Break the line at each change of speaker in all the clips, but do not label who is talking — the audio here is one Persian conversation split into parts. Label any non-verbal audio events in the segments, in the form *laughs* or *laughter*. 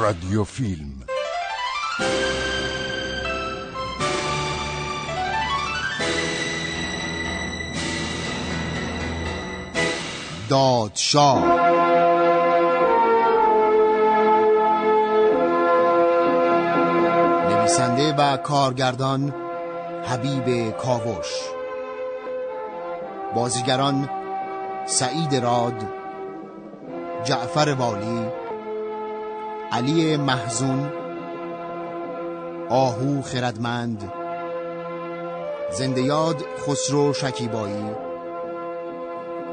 رادیو فیلم
دادشاه. نویسنده و کارگردان حبیب کاوش. بازیگران سعید راد جعفر والی علی محزون آهو خردمند زندیاد خسرو شکیبایی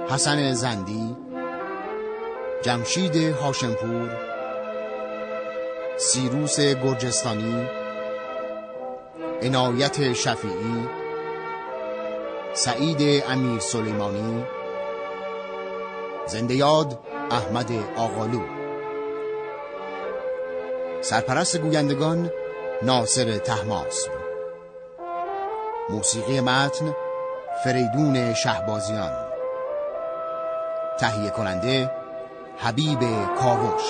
حسن زندی جمشید هاشمپور سیروس گرجستانی عنایت شفیعی سعید امیر سلیمانی زندیاد احمد آقالو. سرپرست گویندگان ناصر تحماسب موسیقی متن فریدون شهبازیان. تهیه کننده حبیب کاوش.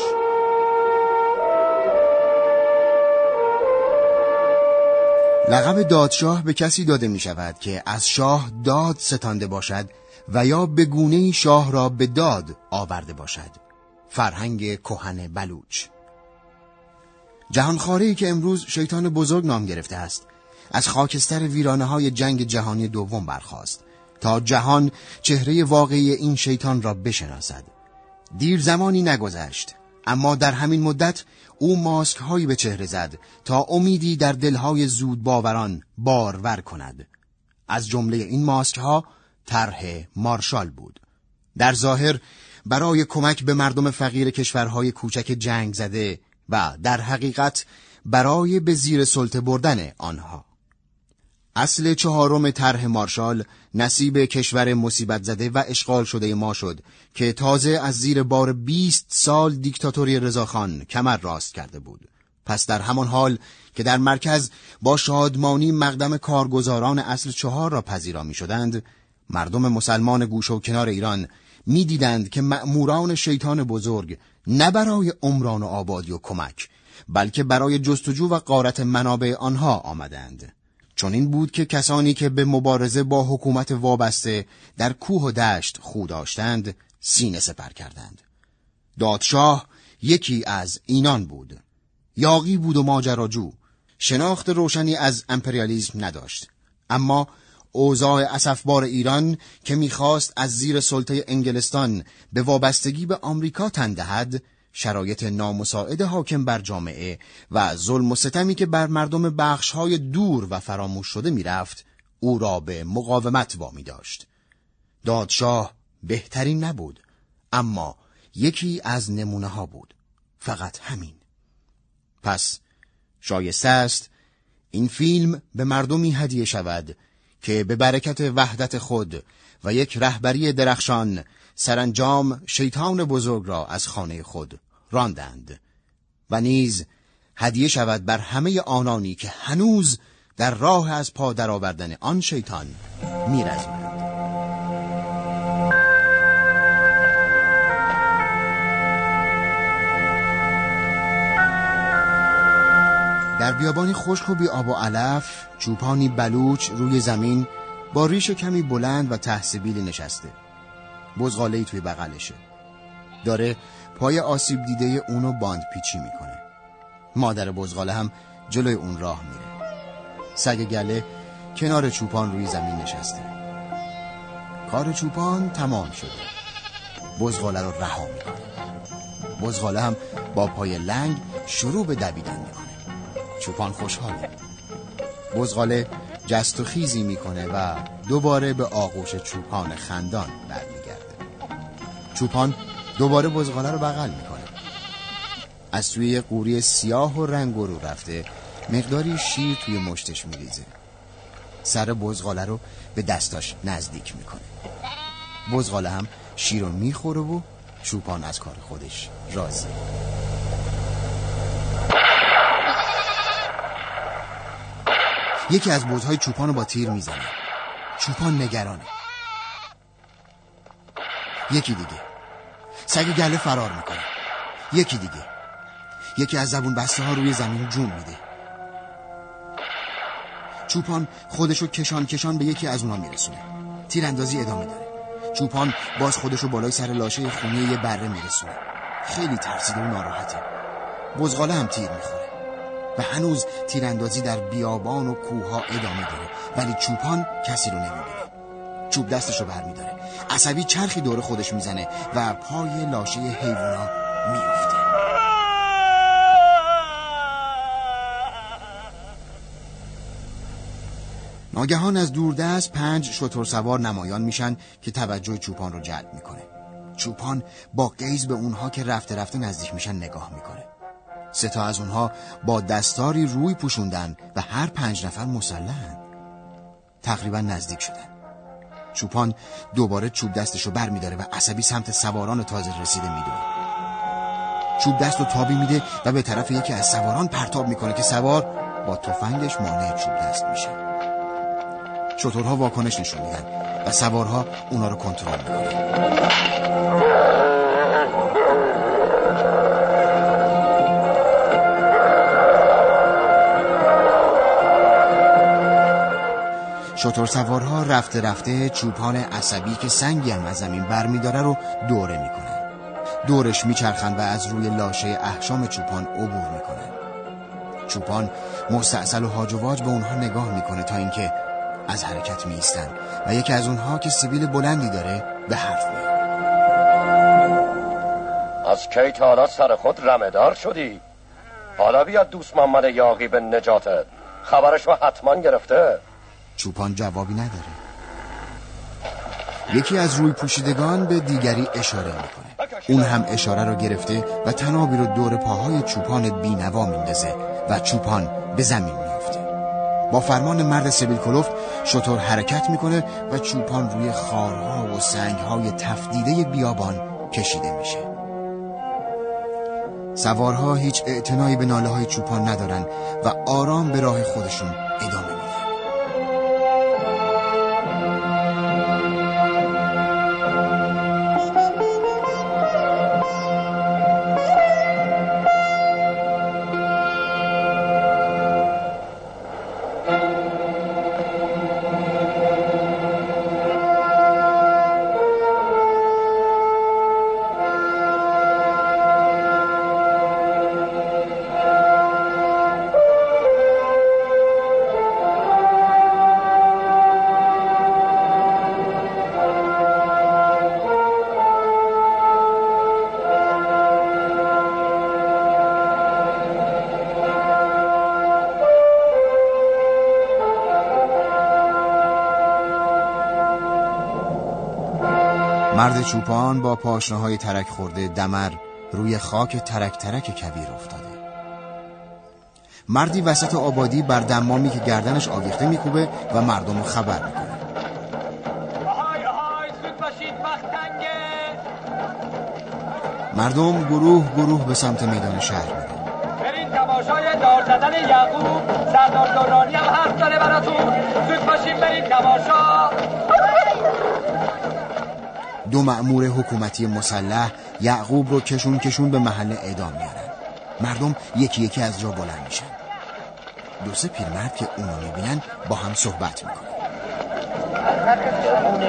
لقب دادشاه به کسی داده می شود که از شاه داد ستانده باشد و یا به گونه شاه را به داد آورده باشد. فرهنگ کهن بلوچ. جهانخواری که امروز شیطان بزرگ نام گرفته است. از خاکستر ویرانه های جنگ جهانی دوم برخاست تا جهان چهره واقعی این شیطان را بشناسد. دیر زمانی نگذشت اما در همین مدت او ماسک هایی به چهره زد تا امیدی در دلهای زود باوران بارور کند. از جمله این ماسک ها طرح مارشال بود. در ظاهر برای کمک به مردم فقیر کشورهای کوچک جنگ زده و در حقیقت برای به زیر سلطه بردن آنها. اصل چهارم طرح مارشال نصیب کشور مصیبت زده و اشغال شده ما شد که تازه از زیر بار 20 سال دیکتاتوری رضاخان کمر راست کرده بود. پس در همان حال که در مرکز با شادمانی مقدم کارگزاران اصل چهار را پذیرا می شدند مردم مسلمان گوش و کنار ایران می‌دیدند که مأموران شیطان بزرگ نه برای عمران و آبادی و کمک بلکه برای جستجو و قارت منابع آنها آمدند. چون این بود که کسانی که به مبارزه با حکومت وابسته در کوه و دشت خو داشتند سینه سپر کردند. دادشاه یکی از اینان بود. یاقی بود و ماجراجو. شناخت روشنی از امپریالیزم نداشت. اما اوضاع اسفبار ایران که می‌خواست از زیر سلطه انگلستان به وابستگی به آمریکا تن دهد شرایط نامساعد حاکم بر جامعه و ظلم و ستمی که بر مردم بخشهای دور و فراموش شده می‌رفت او را به مقاومت وامی داشت. دادشاه بهترین نبود اما یکی از نمونه ها بود فقط همین. پس شایسته است این فیلم به مردمی هدیه شود که به برکت وحدت خود و یک رهبری درخشان سرانجام شیطان بزرگ را از خانه خود راندند و نیز هدیه شود بر همه آنانی که هنوز در راه از پا درآوردن آن شیطان میرزمند در بیابانی خشک و بی آب و علف چوپانی بلوچ روی زمین با ریش کمی بلند و تحصیبیلی نشسته. بزغالهی توی بغلشه. داره پای آسیب دیده اونو باند پیچی می‌کنه. مادر بزغاله هم جلوی اون راه میره. سگ گله کنار چوپان روی زمین نشسته. کار چوپان تمام شده. بزغاله رو رها می‌کنه. بزغاله هم با پای لنگ شروع به دویدن می‌کنه. چوپان خوشحاله. بزغاله جست و خیزی می‌کنه و دوباره به آغوش چوپان خندان برمیگرده. چوپان دوباره بزغاله رو بغل می‌کنه. از سوی قوری سیاه و رنگ رو رفته مقداری شیر توی مشتش میریزه. سر بزغاله رو به دستاش نزدیک می‌کنه. بزغاله هم شیر رو می‌خوره و چوپان از کار خودش راضی. یکی از بزهای چوپان رو با تیر می‌زنه. چوپان نگرانه. یکی دیگه. سگ گله فرار می‌کنه. یکی دیگه. یکی از زبون بسته ها روی زمین جون میده. چوپان خودشو کشان کشان به یکی از اونا میرسونه. تیراندازی ادامه داره. چوپان باز خودشو بالای سر لاشه خونی یه بره میرسونه. خیلی ترسیده و ناراحته. بزغاله هم تیر می‌خوره. و هنوز تیراندازی در بیابان و کوها ادامه داره. ولی چوپان کسی رو نمی‌بینه. چوب دستش رو برمیداره. عصبی چرخی دور خودش می‌زنه و پای لاشه حیوانا میفته ناگهان از دوردست پنج شتر سوار نمایان میشن که توجه چوپان رو جلب می‌کنه. چوپان با قیز به اونها که رفته رفته نزدیک میشن نگاه می‌کنه. سه تا از اونها با دستاری روی پوشوندن و هر پنج نفر مسلحن. تقریبا نزدیک شدن. چوپان دوباره چوب دستشو بر میداره و عصبی سمت سواران تازه رسیده می‌دونه. چوب دست رو تابی میده و به طرف یکی از سواران پرتاب می‌کنه که سوار با تفنگش مانع چوب دست میشه. شطورها واکنش نشون میدن و سوارها اونا رو کنترل می‌کنن. شطور سوارها رفته رفته چوپان عصبی که سنگی هم از زمین بر میداره رو دوره می‌کنن. دورش میچرخن و از روی لاشه احشام چوپان عبور می‌کنن. چوپان مستعصل و هاج و واج به اونها نگاه می‌کنه تا اینکه از حرکت میستن و یکی از اونها که سیبیل بلندی داره به حرف میاد
از کی تا حالا سر خود رمدار شدی؟ حالا بیاد دوست محمد یاقی به نجاتت. خبرش رو حتما گرفته.
چوپان جوابی نداره. یکی از روی پوشیدگان به دیگری اشاره می‌کنه. اون هم اشاره رو گرفته و تنابی رو دور پاهای چوپان بینوا میندازه و چوپان به زمین میافته. با فرمان مرد سبیل کلوف شطور حرکت می‌کنه و چوپان روی خارها و سنگهای تفدیده بیابان کشیده میشه. سوارها هیچ اعتنایی به ناله های چوپان ندارن و آرام به راه خودشون ادامه مرد چوپان با پاشنه ترک خورده دمر روی خاک ترک ترک کویر افتاده. مردی وسط آبادی بر دمامی که گردنش آویخته میکوبه و مردم خبر می‌کنه. مردم گروه گروه به سمت میدان شهر میرن.
برید تماشای دار زدن یعقوب سردار دورانی هم حرف داره براتون. زود باشین برید تماشا.
دو مأمور حکومتی مسلح یعقوب رو کشون کشون به محل اعدام میارن. مردم یکی یکی از جا بلند میشن. دو سه پیرمرد که اونو می‌بینن با هم صحبت می‌کنن.
اون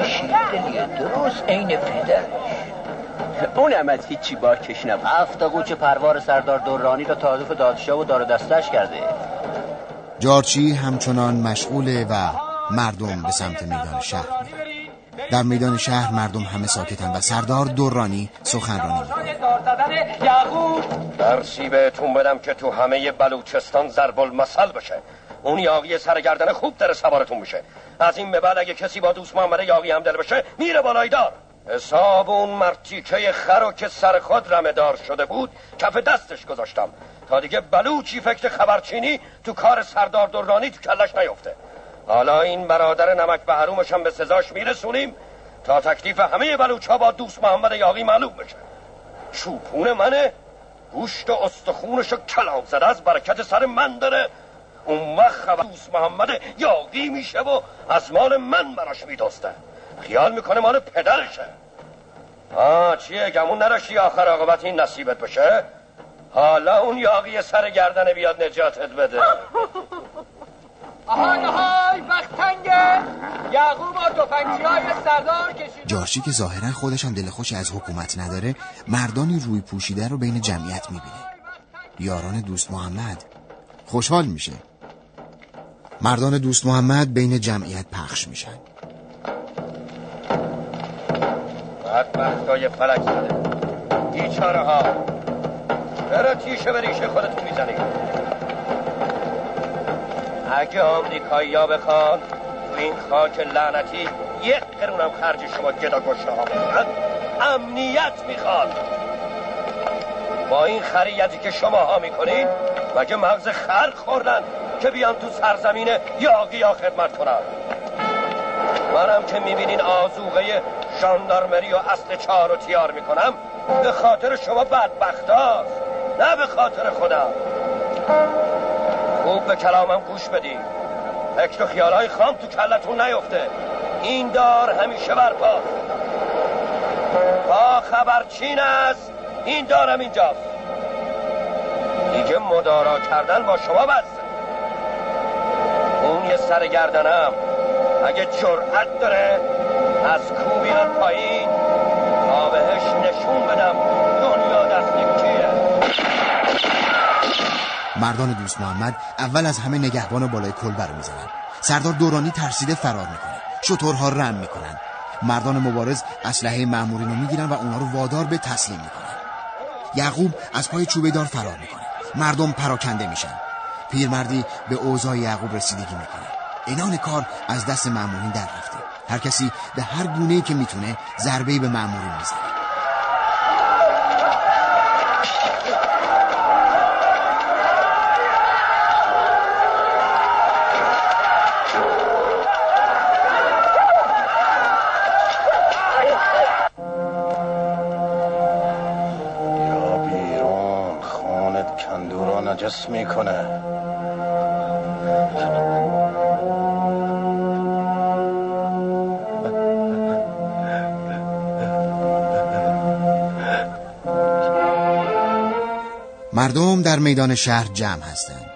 درست عین پدرش.
اونم از هیچی باکش نبود.
هفت قوچ پروار سردار دورانی را تعارف دادشاه و دار دستش کرده.
جارچی همچنان مشغوله و مردم به سمت میدان شهر میرن. در میدان شهر مردم همه ساکتن و سردار دورانی سخنرانی
درسی بهتون بدم که تو همه بلوچستان ضرب المثل بشه. اون یاقی سرگردن خوب در سوارتون میشه. از این به بعد اگه کسی با دوست محمد یاقی همدل بشه میره بالای دار. حساب اون مرتیکه خرو که سر خود رمدار شده بود کف دستش گذاشتم. تا دیگه بلوچی فکر خبرچینی تو کار سردار دورانی تو کلش نیفته. حالا این برادر نمک به هم به سزاش میرسونیم تا تکلیف همه بلوچ ها با دوست محمد یاقی معلوم بشه. چوپون منه گوشت و استخونش و کلاق زده از برکت سر من داره. اون وقت خبر دوست محمد یاقی میشه و از مال من براش میدسته خیال می‌کنه مال پدرشه. آه چیه؟ گمون نداشتی آخر عاقبت این نصیبت بشه؟ حالا اون یاقی سر گردن بیاد نجاتت بده. *laughs*
آهای آهای وقت تنگه یعقوب و توفنگچی های سردار کشید
جارچی که ظاهرا خودش هم دل خوشی از حکومت نداره مردانی روی پوشیده رو بین جمعیت می‌بینه. یاران دوست محمد خوشحال میشه. مردان دوست محمد بین جمعیت پخش میشن.
بدبختای فلک زده. بیچاره ها چرا تیشه به ریشه خودتون می‌زنید. اگه آمریکایی ها بخوان تو این خاک لعنتی یک قرونم خرج شما گدا گشته ها. امنیت می‌خواد. با این خریتی که شما ها می‌کنین مگه مغز خلق خوردن که بیان تو سرزمین یاقی ها خدمت کنن؟ منم که می‌بینین آزوغه شاندارمری و اصل چهار و تیار می‌کنم به خاطر شما بدبخت نه به خاطر خودم. خوب به کلامم گوش بدین فکر و خیالهای خام تو کلتون نیفته. این دار همیشه برپاست با خبرچین است. این دارم اینجاست. دیگه مدارا کردن با شما بس. اون یه سرگردنم اگه جرأت داره از کو بیاد پایین تا بهش نشون بدم.
مردان دوست محمد اول از همه نگهبان بالای کلبه رو می‌زنن. سردار دورانی ترسیده فرار می‌کنه. شطورها رم می‌کنن. مردان مبارز اسلحه مأمورین رو می‌گیرن و اونا رو وادار به تسلیم می‌کنن. یعقوب از پای چوبه دار فرار می‌کنه. مردم پراکنده میشن. پیرمردی به اوضاع یعقوب رسیدگی می‌کنه. اینان کار از دست مأمورین در رفته. هر کسی به هر گونه که می‌تونه ضربه به مأمورین می‌زنه.
نجس می‌کنه
مردم در میدان شهر جمع هستند.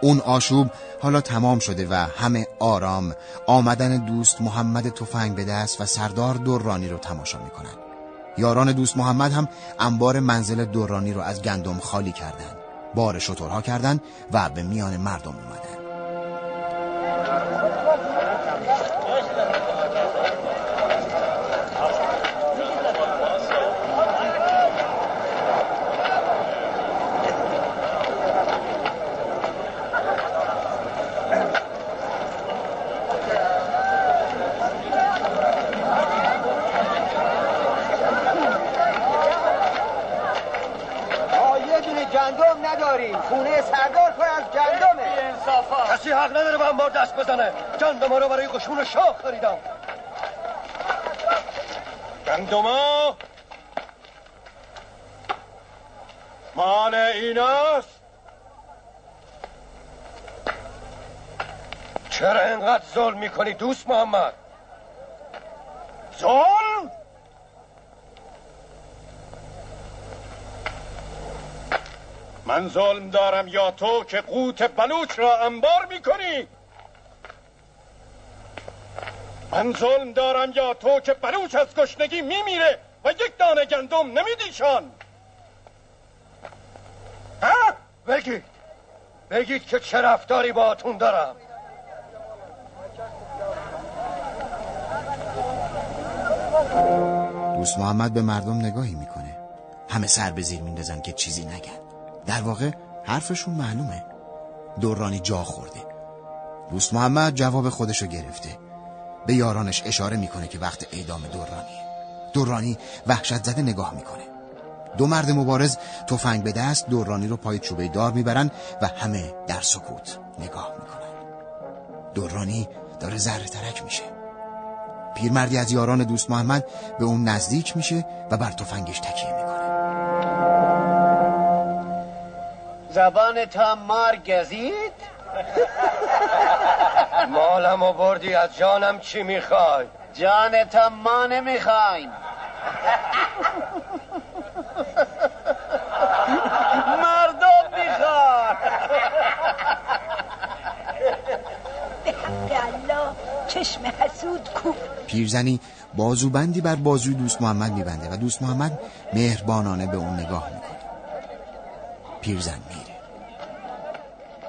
اون آشوب حالا تمام شده و همه آرام آمدن دوست محمد تفنگ به دست و سردار دورانی رو تماشا می‌کنن. یاران دوست محمد هم انبار منزل دورانی رو از گندم خالی کردند. بار شترها کردند و به میان مردم اومدن.
ما یه دونه گندم نداریم خونه سردار پر از گندمه
کسی حق انبار دست بزنه. گندم رو برای قشون شاه خریدم.
گندما مال ایناست؟
چرا اینقدر ظلم می‌کنی دوست محمد؟
ظلم؟ من ظلم دارم یا تو که قوت بلوچ را انبار می‌کنی؟ من ظلم دارم یا تو که بلوچ از گشنگی میمیره و یک دانه گندم نمیدیشان. ها؟
بگید. بگید که چه رفتاری باهاتون دارم.
دوست محمد به مردم نگاهی می‌کنه. همه سر به زیر میندازن که چیزی نگن. در واقع حرفشون معلومه. دورانی جا خورده. دوست محمد جواب خودشو گرفته. به یارانش اشاره می‌کنه که وقت اعدام دورانیه دورانی وحشت زده نگاه می‌کنه. دو مرد مبارز تفنگ به دست دورانی رو پای چوبه دار می‌برن و همه در سکوت نگاه می‌کنن. دورانی داره ذره ترک میشه. پیرمردی از یاران دوست محمد به اون نزدیک میشه و بر تفنگش تکیه می‌کنه.
زبان تا مار گزید *laughs*
مالم آوردی از جانم چی می‌خوای؟
جانتا ما نمی‌خوایم.
مردم می‌خوان.
الله چشم حسود کو.
پیرزنی بازوبندی بر بازوی دوست محمد میبنده و دوست محمد مهربانانه به اون نگاه می‌کنه. پیرزن میره.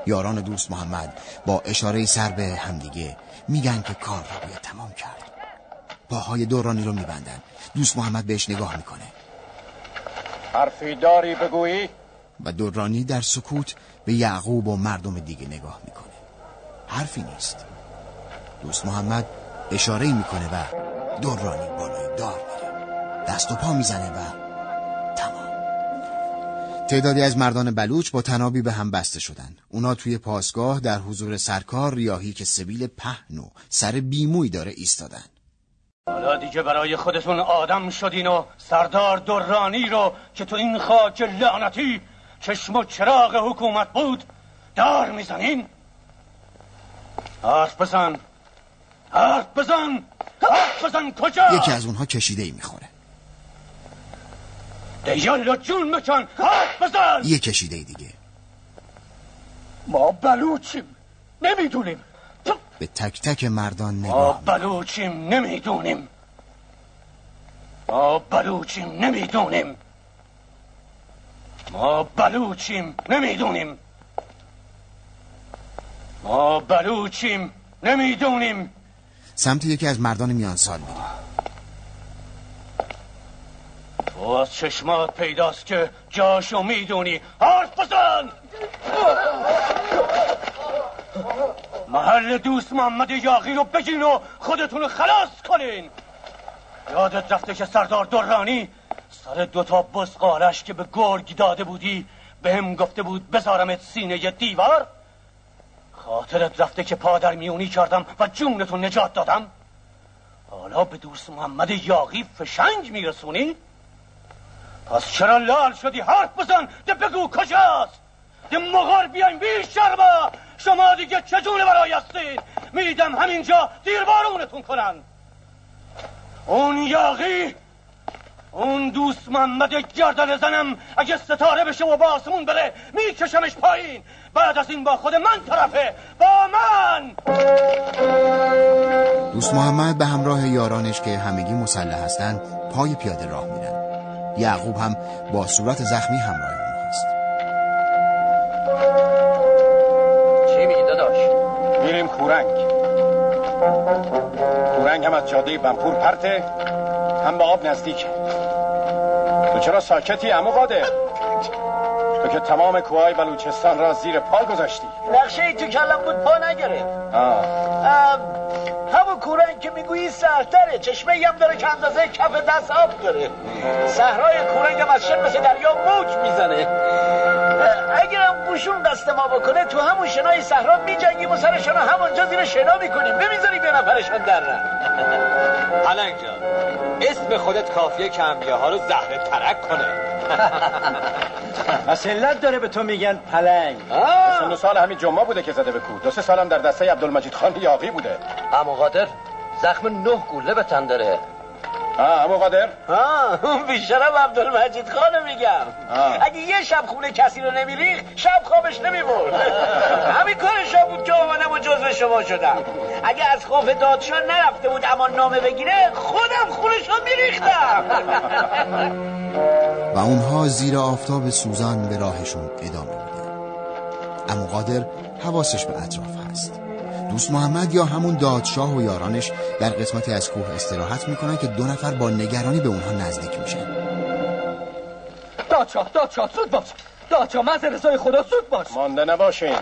یاران دوست محمد با اشاره سر به همدیگه میگن که کار را باید تمام کرد. پاهای دورانی رو میبندن. دوست محمد بهش نگاه می‌کنه.
حرفی داری بگویی؟
و دورانی در سکوت به یعقوب و مردم دیگه نگاه می‌کنه. حرفی نیست. دوست محمد اشاره می‌کنه و دورانی بالای دار میره. دست و پا می‌زنه و تعدادی از مردان بلوچ با تنابی به هم بسته شدن اونا توی پاسگاه در حضور سرکار ریاهی که سبیل پهن و سر بیموی داره ایستادن
حالا دیگه برای خودتون آدم شدین و سردار درانی رو که تو این خاک لعنتی چشم و چراغ حکومت بود دار می‌زنین. حرف بزن. حرف بزن. حرف بزن کجا؟
یکی از اونها کشیده ای می‌خوره.
دیالا جون مکن حرف بزن
یه کشیده دیگه.
ما بلوچیم. نمی‌دونیم.
به تک تک مردان
ما
نگاه می‌کنه.
بلوچیم نمی‌دونیم. ما بلوچیم نمی‌دونیم. ما بلوچیم نمی‌دونیم. ما بلوچیم نمی‌دونیم.
سمت یکی از مردان میان سال میره
تو از چشمات پیداست که جاشو می‌دونی. حرف بزن! محل دوست محمد یاغی رو بگین و خودتون رو خلاص کنین. یادت رفته که سردار درانی سر دوتا بزقارش که به گرگ داده بودی به هم گفته بود بذارمت سینه دیوار؟ خاطرت رفته که پادر میونی کردم و جونتون نجات دادم؟ حالا به دوست محمد یاغی فشنگ میرسونی؟ پس چرا لال شدی؟ حرف بزن ده بگو کجاست؟ ده مغار بیاین بیش شرما. شما دیگه چجونه برای هستید؟ میدم همینجا دیربارونتون کنن. اون یاغی اون دوست محمد گردن زنم اگه ستاره بشه و با آسمون بره میکشمش پایین. بعد از این با خود من طرفه. با من!
دوست محمد به همراه یارانش که همگی مسلح هستن پای پیاده راه میرن. یعقوب هم با صورت زخمی همراه اونها هست.
چی میگی داداش؟
میریم کورنگ. کورنگ هم از جاده بمپور پرته هم به آب نزدیکه. تو چرا ساکتی امو قادر؟ تو که تمام کوههای بلوچستان را زیر پا گذاشتی.
نقشه ای تو کلم بود پا نگرفت. همون کورنگ که می‌گویی سهتره چشمه ای هم داره که اندازه کف دست آب داره. صحرای کورنگ هم از شن مثل دریا موج می‌زنه. اگرم بوشون دست ما بکنه تو همون شنای صحرا میجنگیم و سر شنا همونجا زیر شنا می‌کنیم. نمی‌ذاریم یه نفرشان در رن
پلنگ جان اسم خودت کافیه که ها رو زهر ترک کنه. *laughs* *laughs*
مسلت داره به تو میگن پلنگ.
سن سال همین جمعه بوده که زده به کوه. دو سه سالم در دسته عبدالمجید خان یاقی بوده.
اما قادر زخم نه گوله به تن داره.
آه امو قادر.
آه اون بیشترم عبدالمجید خانو میگم.
آه.
اگه یه شب خونه کسی رو نمیریخ شب خوابش نمی‌برد. همین کارشا بود که آمدم و جزو شما شدم. اگه از خوف دادشاه نرفته بود اما نامه بگیره خودم خونش رو میریختم.
و اونها زیر آفتاب سوزان به راهشون ادامه میدن. اما قادر حواسش به اطراف هست. دوست محمد یا همون دادشاه و یارانش در قسمتی از کوه استراحت می‌کنن که دو نفر با نگرانی به اونها نزدیک میشن.
دادشاه دادشاه زود باش. دادشاه من رضای خدا زود باش.
مانده نباشین.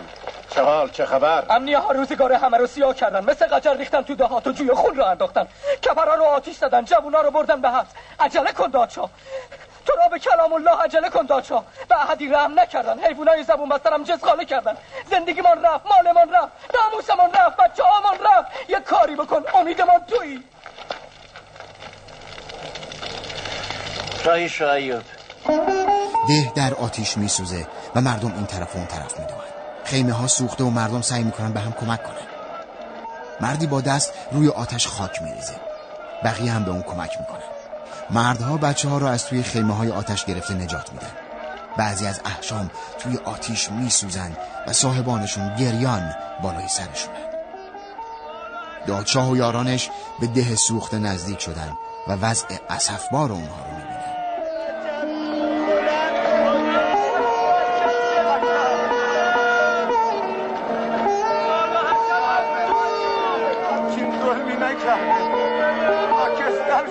چه حال چه خبر؟
امنیه ها روزگار همه رو سیاه کردن. مثل قجر ریختن تو دهات و جوی خون رو انداختن. کپرها رو آتیش زدن. جوونا رو بردن به حبس. عجله کن دادشاه. تو را به کلام الله عجله کن دادشاه. به احدی رحم نکردن. حیوانای زبون بسترم جزخانه کردن. زندگیمان رفت مالمان رفت ناموسمان رفت بچه هامان رفت. یه کاری بکن. امیدمان تویی.
شاهی شاهیود
ده در آتیش میسوزه و مردم این طرف و اون طرف می‌دوند. خیمه ها سوخته و مردم سعی می‌کنن به هم کمک کنن. مردی با دست روی آتش خاک میریزه. بقیه هم به اون کمک می‌کنن. مردها بچه ها رو از توی خیمه های آتش گرفته نجات میدن. بعضی از احشام توی آتیش میسوزن و صاحبانشون گریان بالای سرشونن. دادشاه و یارانش به ده سوخته نزدیک شدن و وضع اسفبار اونها رو می‌بینن.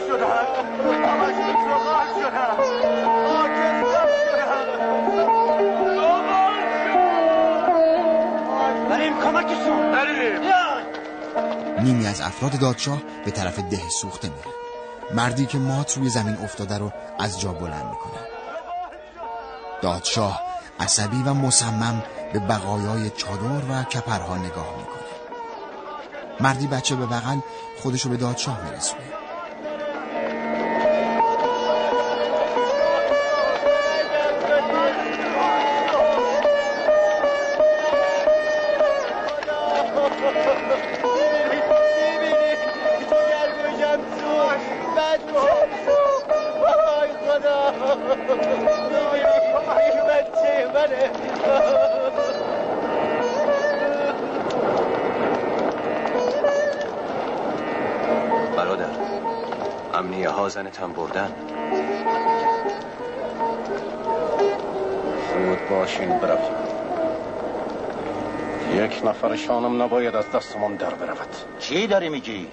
شدن. خاکستر شدن. بریم کمکشون. بریم.
نیمی از افراد دادشاه به طرف ده سوخته میره. مردی که مات روی زمین افتاده رو از جا بلند می‌کنه. دادشاه عصبی و مصمم به بقایای چادر و کپرها نگاه می‌کنه. مردی بچه به بغل خودشو به دادشاه میرسونه.
ها زنتم بردن.
زود باشین برویم یک نفرشانم نباید از دستمان در برود.
چی داری میگی؟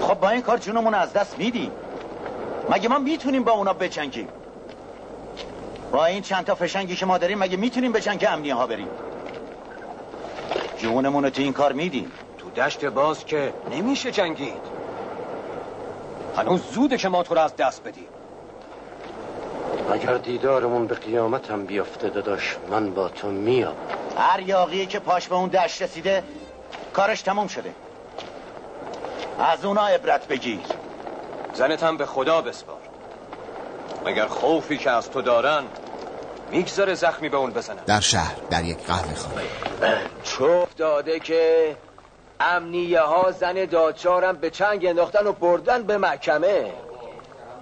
خب با این کار جونمون از دست میدیم مگه ما می‌تونیم با اونا بجنگیم با این چند تا فشنگی که ما داریم مگه می‌تونیم به جنگ امنیه ها بریم؟ جونمون رو تو این کار میدیم.
تو دشت باز که نمیشه جنگید. هنوز زوده که ما تو رو از دست بدیم.
اگر دیدارمون به قیامت هم بیافته داداش من با تو میام.
هر یاقی که پاش به اون دشت رسیده کارش تموم شده. از اونا عبرت بگیر.
زنتم به خدا بسپار. مگر خوفی که از تو دارن می‌گذاره زخمی به اون بزنن.
در شهر در یک قهوه خانه.
چوف داده که امنیه ها زن دادشاهرم به چنگ انداختن و بردن به محکمه.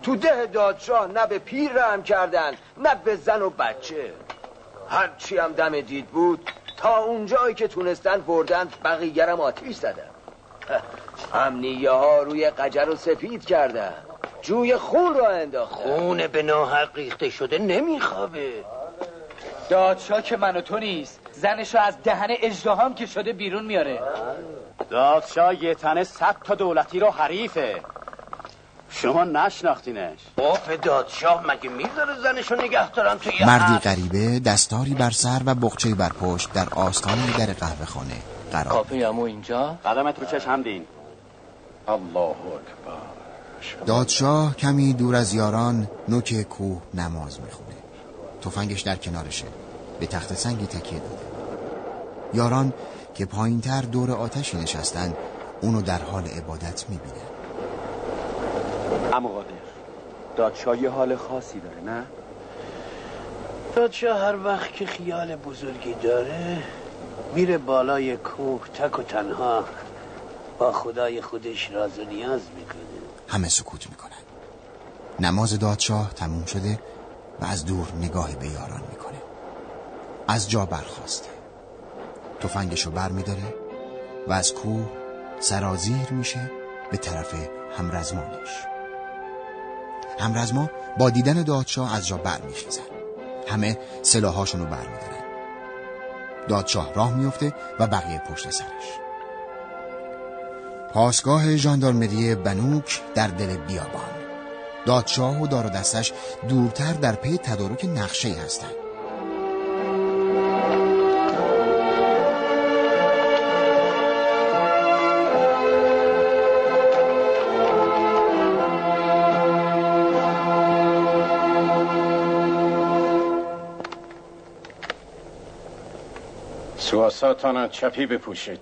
تو ده دادشاه نه به پیر رحم کردن نه به زن و بچه. هرچی هم دم دید بود تا اونجایی که تونستن بردن بقیگرم آتیش زدن. *laughs* امنیه ها روی قجر و سفید کردن. جوی خون را انداختن.
خون به ناحق ریخته شده نمیخوابه.
دادشاه که من و تو نیست زنشو از دهن اجدهام که شده بیرون میاره.
دادشاه یه تنه صد تا دولتی رو حریفه. شما نشناختینش.
قاف دادشاه مگه می‌ذاره زنشو نگه دارن توی
مردی غریبه دستاری بر سر و بخچه بر پشت در آستان در قهوه خانه. قرار.
کافه امو اینجا؟
قدمت رو چشم دین
الله اکبر.
دادشاه کمی دور از یاران نوک کوه نماز می‌خونه. تفنگش در کنارشه. به تخت سنگی تکیه داده. یاران که پایینتر دور آتشی نشستن اونو در حال عبادت می‌بینه
اما قادر دادشاه یه حال خاصی داره نه؟
دادشاه هر وقت که خیال بزرگی داره میره بالای کوه تک و تنها با خدای خودش راز و نیاز می‌کنه.
همه سکوت می‌کنن. نماز دادشاه تموم شده و از دور نگاهی به یاران می‌کنه. از جا برخواسته تفنگشو بر میداره و از کوه سرازیر میشه به طرف همرزمانش همرزما با دیدن دادشاه از جا بر میخیزن همه سلاحاشونو بر میدارن دادشاه راه میفته و بقیه پشت سرش. پاسگاه ژاندارمری بنوک در دل بیابان. دادشاه و دار دستش دورتر در پی تدارک نقشه هستند.
سواساتان چپی بپوشید.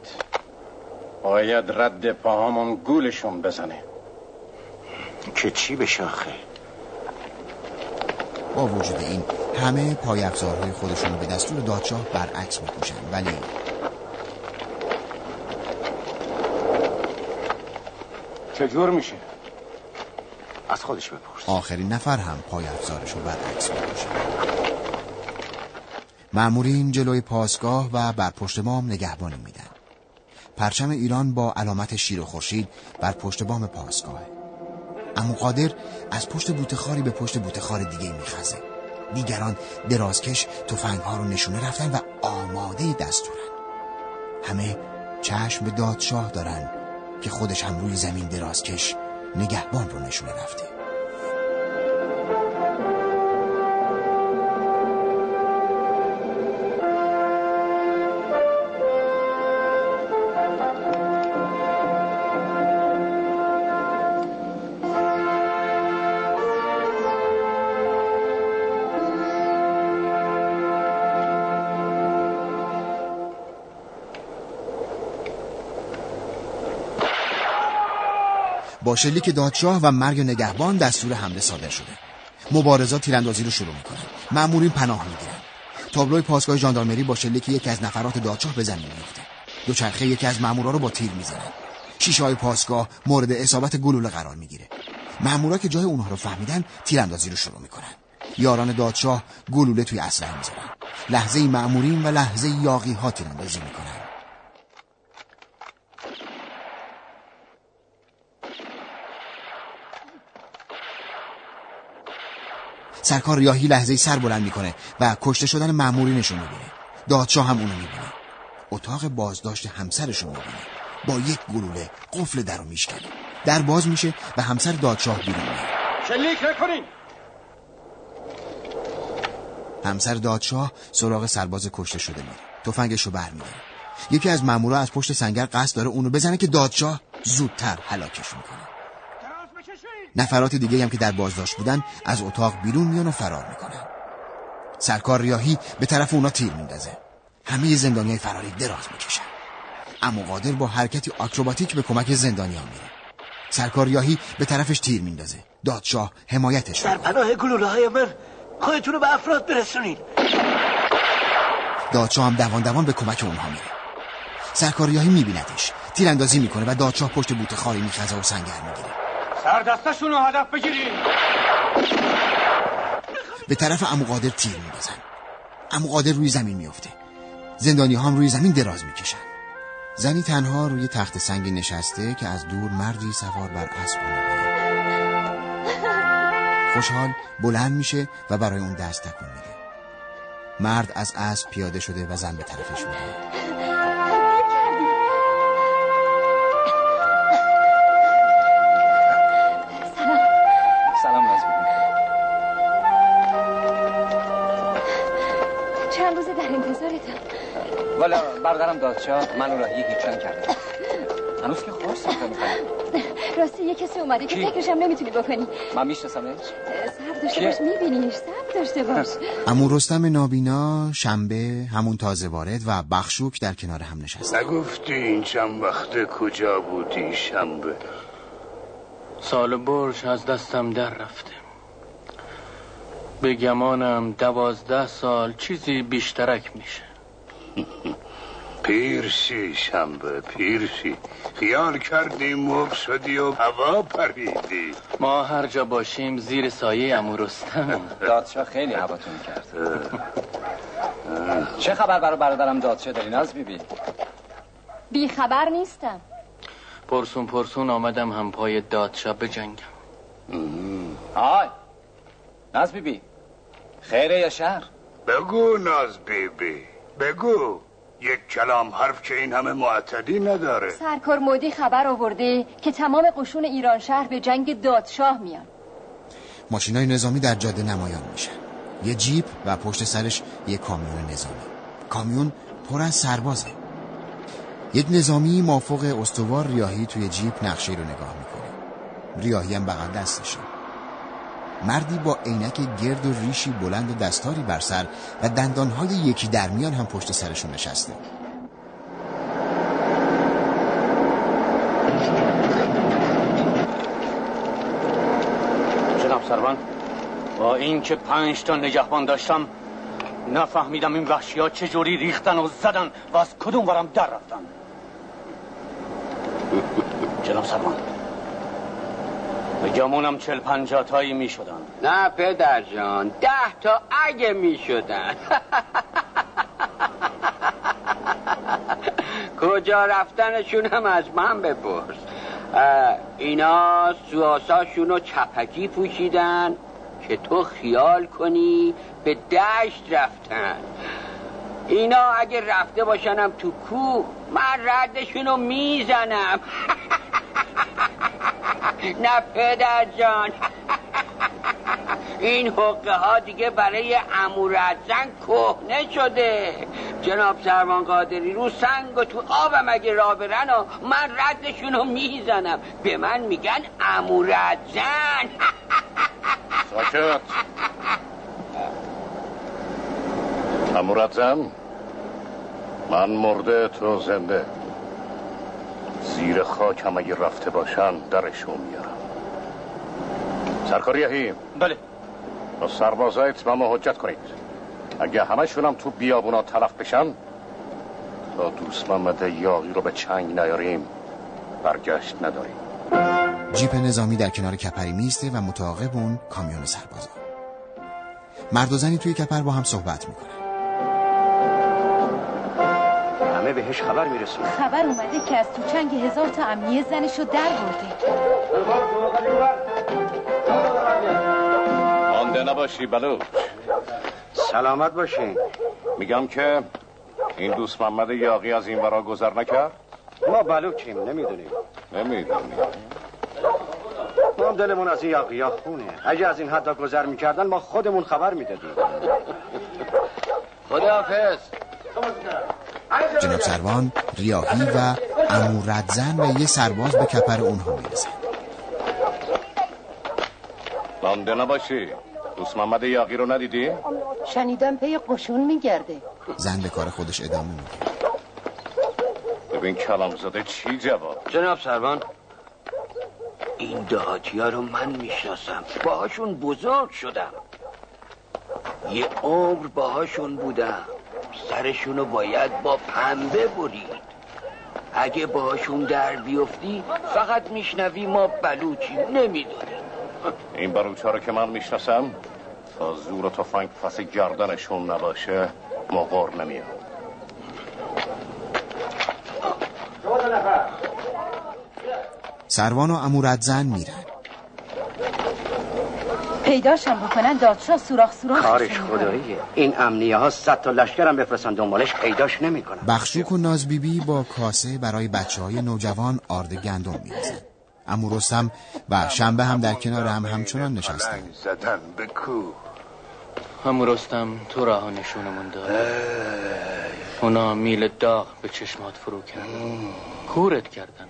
باید رد پاهامون گولشون بزنه.
که چی به شاخه
با وجود این همه پای افزارهای خودشون به دستور دادشاه برعکس میپوشن. ولی
چجور میشه؟ از خودش بپرس.
آخرین نفر هم پای افزارشو برعکس میپوشن. مأمورین جلوی پاسگاه و بر پشت بام نگهبانی میدن. پرچم ایران با علامت شیر و خورشید بر پشت بام پاسگاه. اما قادر از پشت بوتخاری به پشت بوتخار دیگه میخزه. دیگران درازکش تفنگ ها رو نشونه رفتن و آماده دستورن. همه چشم به دادشاه دارن که خودش هم روی زمین درازکش نگهبان رو نشونه رفته. با شلیک دادشاه و مرگ نگهبان دستور حمله صادر شده. مبارزات تیراندازی رو شروع می‌کنن مأمورین پناه می‌گیرن. تابلوی پاسگاه ژاندارمری با شلیک یکی از نفرات دادشاه به زمین میفته دوچرخه یکی از مامورا رو با تیر می‌زنن شیشه های پاسگاه مورد اصابت گلوله قرار می‌گیره. مامورا که جای اونها رو فهمیدن تیراندازی رو شروع می‌کنن. یاران دادشاه گلوله توی اسلحه می‌ذارن. لحظه مامورین و لحظه یاقی تیراندازی می‌کنن. سرکار ریاهی لحظه سر بلند می‌کنه و کشته شدن مأمورینشون می‌بینه. دادشاه هم اونو می‌بینه. اتاق بازداشت همسرشون می‌بینه. با یک گلوله قفل در رو میشکنه. در باز میشه و همسر دادشاه بیرون میاد
شلیک نکنین!
همسر دادشاه سراغ سرباز کشته شده میره. تفنگش رو برمیداره. یکی از مامورا از پشت سنگر قصد داره اونو بزنه که دادشاه زودتر هلاکش می‌کنه. نفرات دیگه هم که در بازداشت بودن از اتاق بیرون میان و فرار می‌کنن. سرکار ریاهی به طرف اونا تیر میندازه. همه زندانی های فراری دراز می‌کشن. اما قادر با حرکتی آکروباتیک به کمک زندانی ها میره. سرکار ریاهی به طرفش تیر میندازه. دادشاه حمایتش
در پناه گلوله های من خودتون رو به افراد برسونید.
دادشاه هم دوان دوان به کمک اونها میره. سرکار ریاهی میبیندش. تیراندازی می‌کنه و دادشاه پشت بوت خاری میخزه و سنگر می‌گیره.
سر دستشون رو هدف بگیرین
به طرف امو قادر تیر میندازن امو قادر روی زمین میفته زندانی هم روی زمین دراز می‌کشن. زنی تنها روی تخت سنگی نشسته که از دور مردی سوار بر اسب خوشحال بلند میشه و برای اون دست تکون میده. مرد از اسب پیاده شده و زن به طرفش میده
والا برادرم دادشاه من راهی هیچ نکرده هنوز که خواست سفر می‌کنم
راستی یه کسی اومده که؟ فکرشم نمی‌تونی بکنی.
من میشناسمش
صبر داشته؟ باش میبینیش صبر داشته باش.
امو رستم نابینا شنبه همون تازه وارد و بخشوک در کنار هم نشست.
نگفتی این چند وقته کجا بودی شنبه؟
سال برج از دستم در رفته. به گمانم دوازده سال چیزی بیشترک میشه. *laughs*
پیرشی شنبه پیرشی خیال کردی مرغ شدی و هوا پریدی.
ما هر جا باشیم زیر سایه امو رستم
دادشاه خیلی هواتون کرد. چه خبر برای برادرم دادشاه داری؟ ناز بیبی.
بی خبر نیستم.
پرسون پرسون آمدم هم پای دادشاه بجنگم
آی. ناز بیبی. خیره یا شهر؟
بگو ناز بیبی. بگو یک کلام حرف که این همه معتدی نداره.
سرکار مودی خبر آورده که تمام قشون ایران شهر به جنگ دادشاه میان.
ماشینای نظامی در جاده نمایان میشن. یه جیپ و پشت سرش یه کامیون نظامی. کامیون پر از سربازه. یک نظامی مافوق استوار ریاهی توی جیپ نقشه رو نگاه می‌کنه. ریاهی هم بغل دستشه مردی با عینک گرد و ریشی بلند و دستاری بر سر و دندانهای یکی در میان هم پشت سرشون نشسته.
جناب سروان با این که پنج تا نگهبان داشتم نفهمیدم این وحشی ها چجوری ریختن و زدن و از کدوم ورم در رفتن. جناب سروان. گمونم چل پنجاه تایی می شدن
نه پدر جان ده تا اگه می شدن *laughs* کجا رفتنشون هم از من بپرس. اینا سواساشون رو چپکی پوشیدن که تو خیال کنی به دشت رفتن. اینا اگه رفته باشنم تو کوه من ردشونو می‌زنم. *laughs* *laughs* نه پدر جان. این حقه ها دیگه برای امورتزن کهنه شده. جناب سروان قادری رو سنگ و تو آبم اگه را برن و من ردشونو می‌زنم. به من میگن امورتزن *laughs*
ساکت. امورتزن من مرده تو زنده. زیر خاکم اگه رفته باشن درشون میارم. سرکاری یهی
بله.
با سربازای اتمام حجت کنید. اگه همشونم تو بیابونا تلف بشن تا دوست محمد یاقی رو به چنگ نیاریم برگشت نداریم.
جیپ نظامی در کنار کپری میسته و متعاقب اون کامیون سربازا. مرد و زنی توی کپر با هم صحبت می‌کنن.
بهش خبر میرسونه
خبر اومده که از تو چنگ هزار تا امنیه زنشو در برده.
مانده نباشی بلوچ.
سلامت باشین.
میگم که این دوست محمد یاقی از این ورا گذر نکرد؟
ما بلوچیم نمی‌دونیم.
نمی‌دونی
ما هم دلمون از این یاقی ها خونه. اگه از این حدا گذر می‌کردن ما خودمون خبر می‌دادیم.
خداحافظ.
جناب سروان ریاهی و اموردزن و یه سرباز به کپر اونها می‌رسن.
مانده نباشی. دوست محمد یاقی رو ندیدی؟
شنیدم پی قشون میگرده.
زن به کار خودش ادامه میده.
ببین کلام زاده چی جواب؟
جناب سروان این دهاتی ها رو من می‌شناسم. باهاشون بزرگ شدم. یه عمر باهاشون بودم. سرشونو باید با پنبه برید. اگه باهاشون در بیفتی فقط میشنوی ما بلوچی نمی‌دونیم.
این بروچا رو که من می‌شناسم تا زور و تفنگ پس گردنشون نباشه مقر نمیاد
سروان و اموردزن میرن.
پیداشم بکنن دادشاه سوراخ سوراخ
کارش خداییه. این امنیه ها صد تا لشکرم بفرستن دنبالش پیداش نمی‌کنن.
بخشوک و نازبیبی با کاسه برای بچه های نوجوان آرد گندم میریزن. امو رستم و شنبه هم در کنار هم همچنان نشستن.
زدن به
همو رستم تو راه نشونمون داره اونا میل داغ به چشمات فرو کردن. کورت کردن.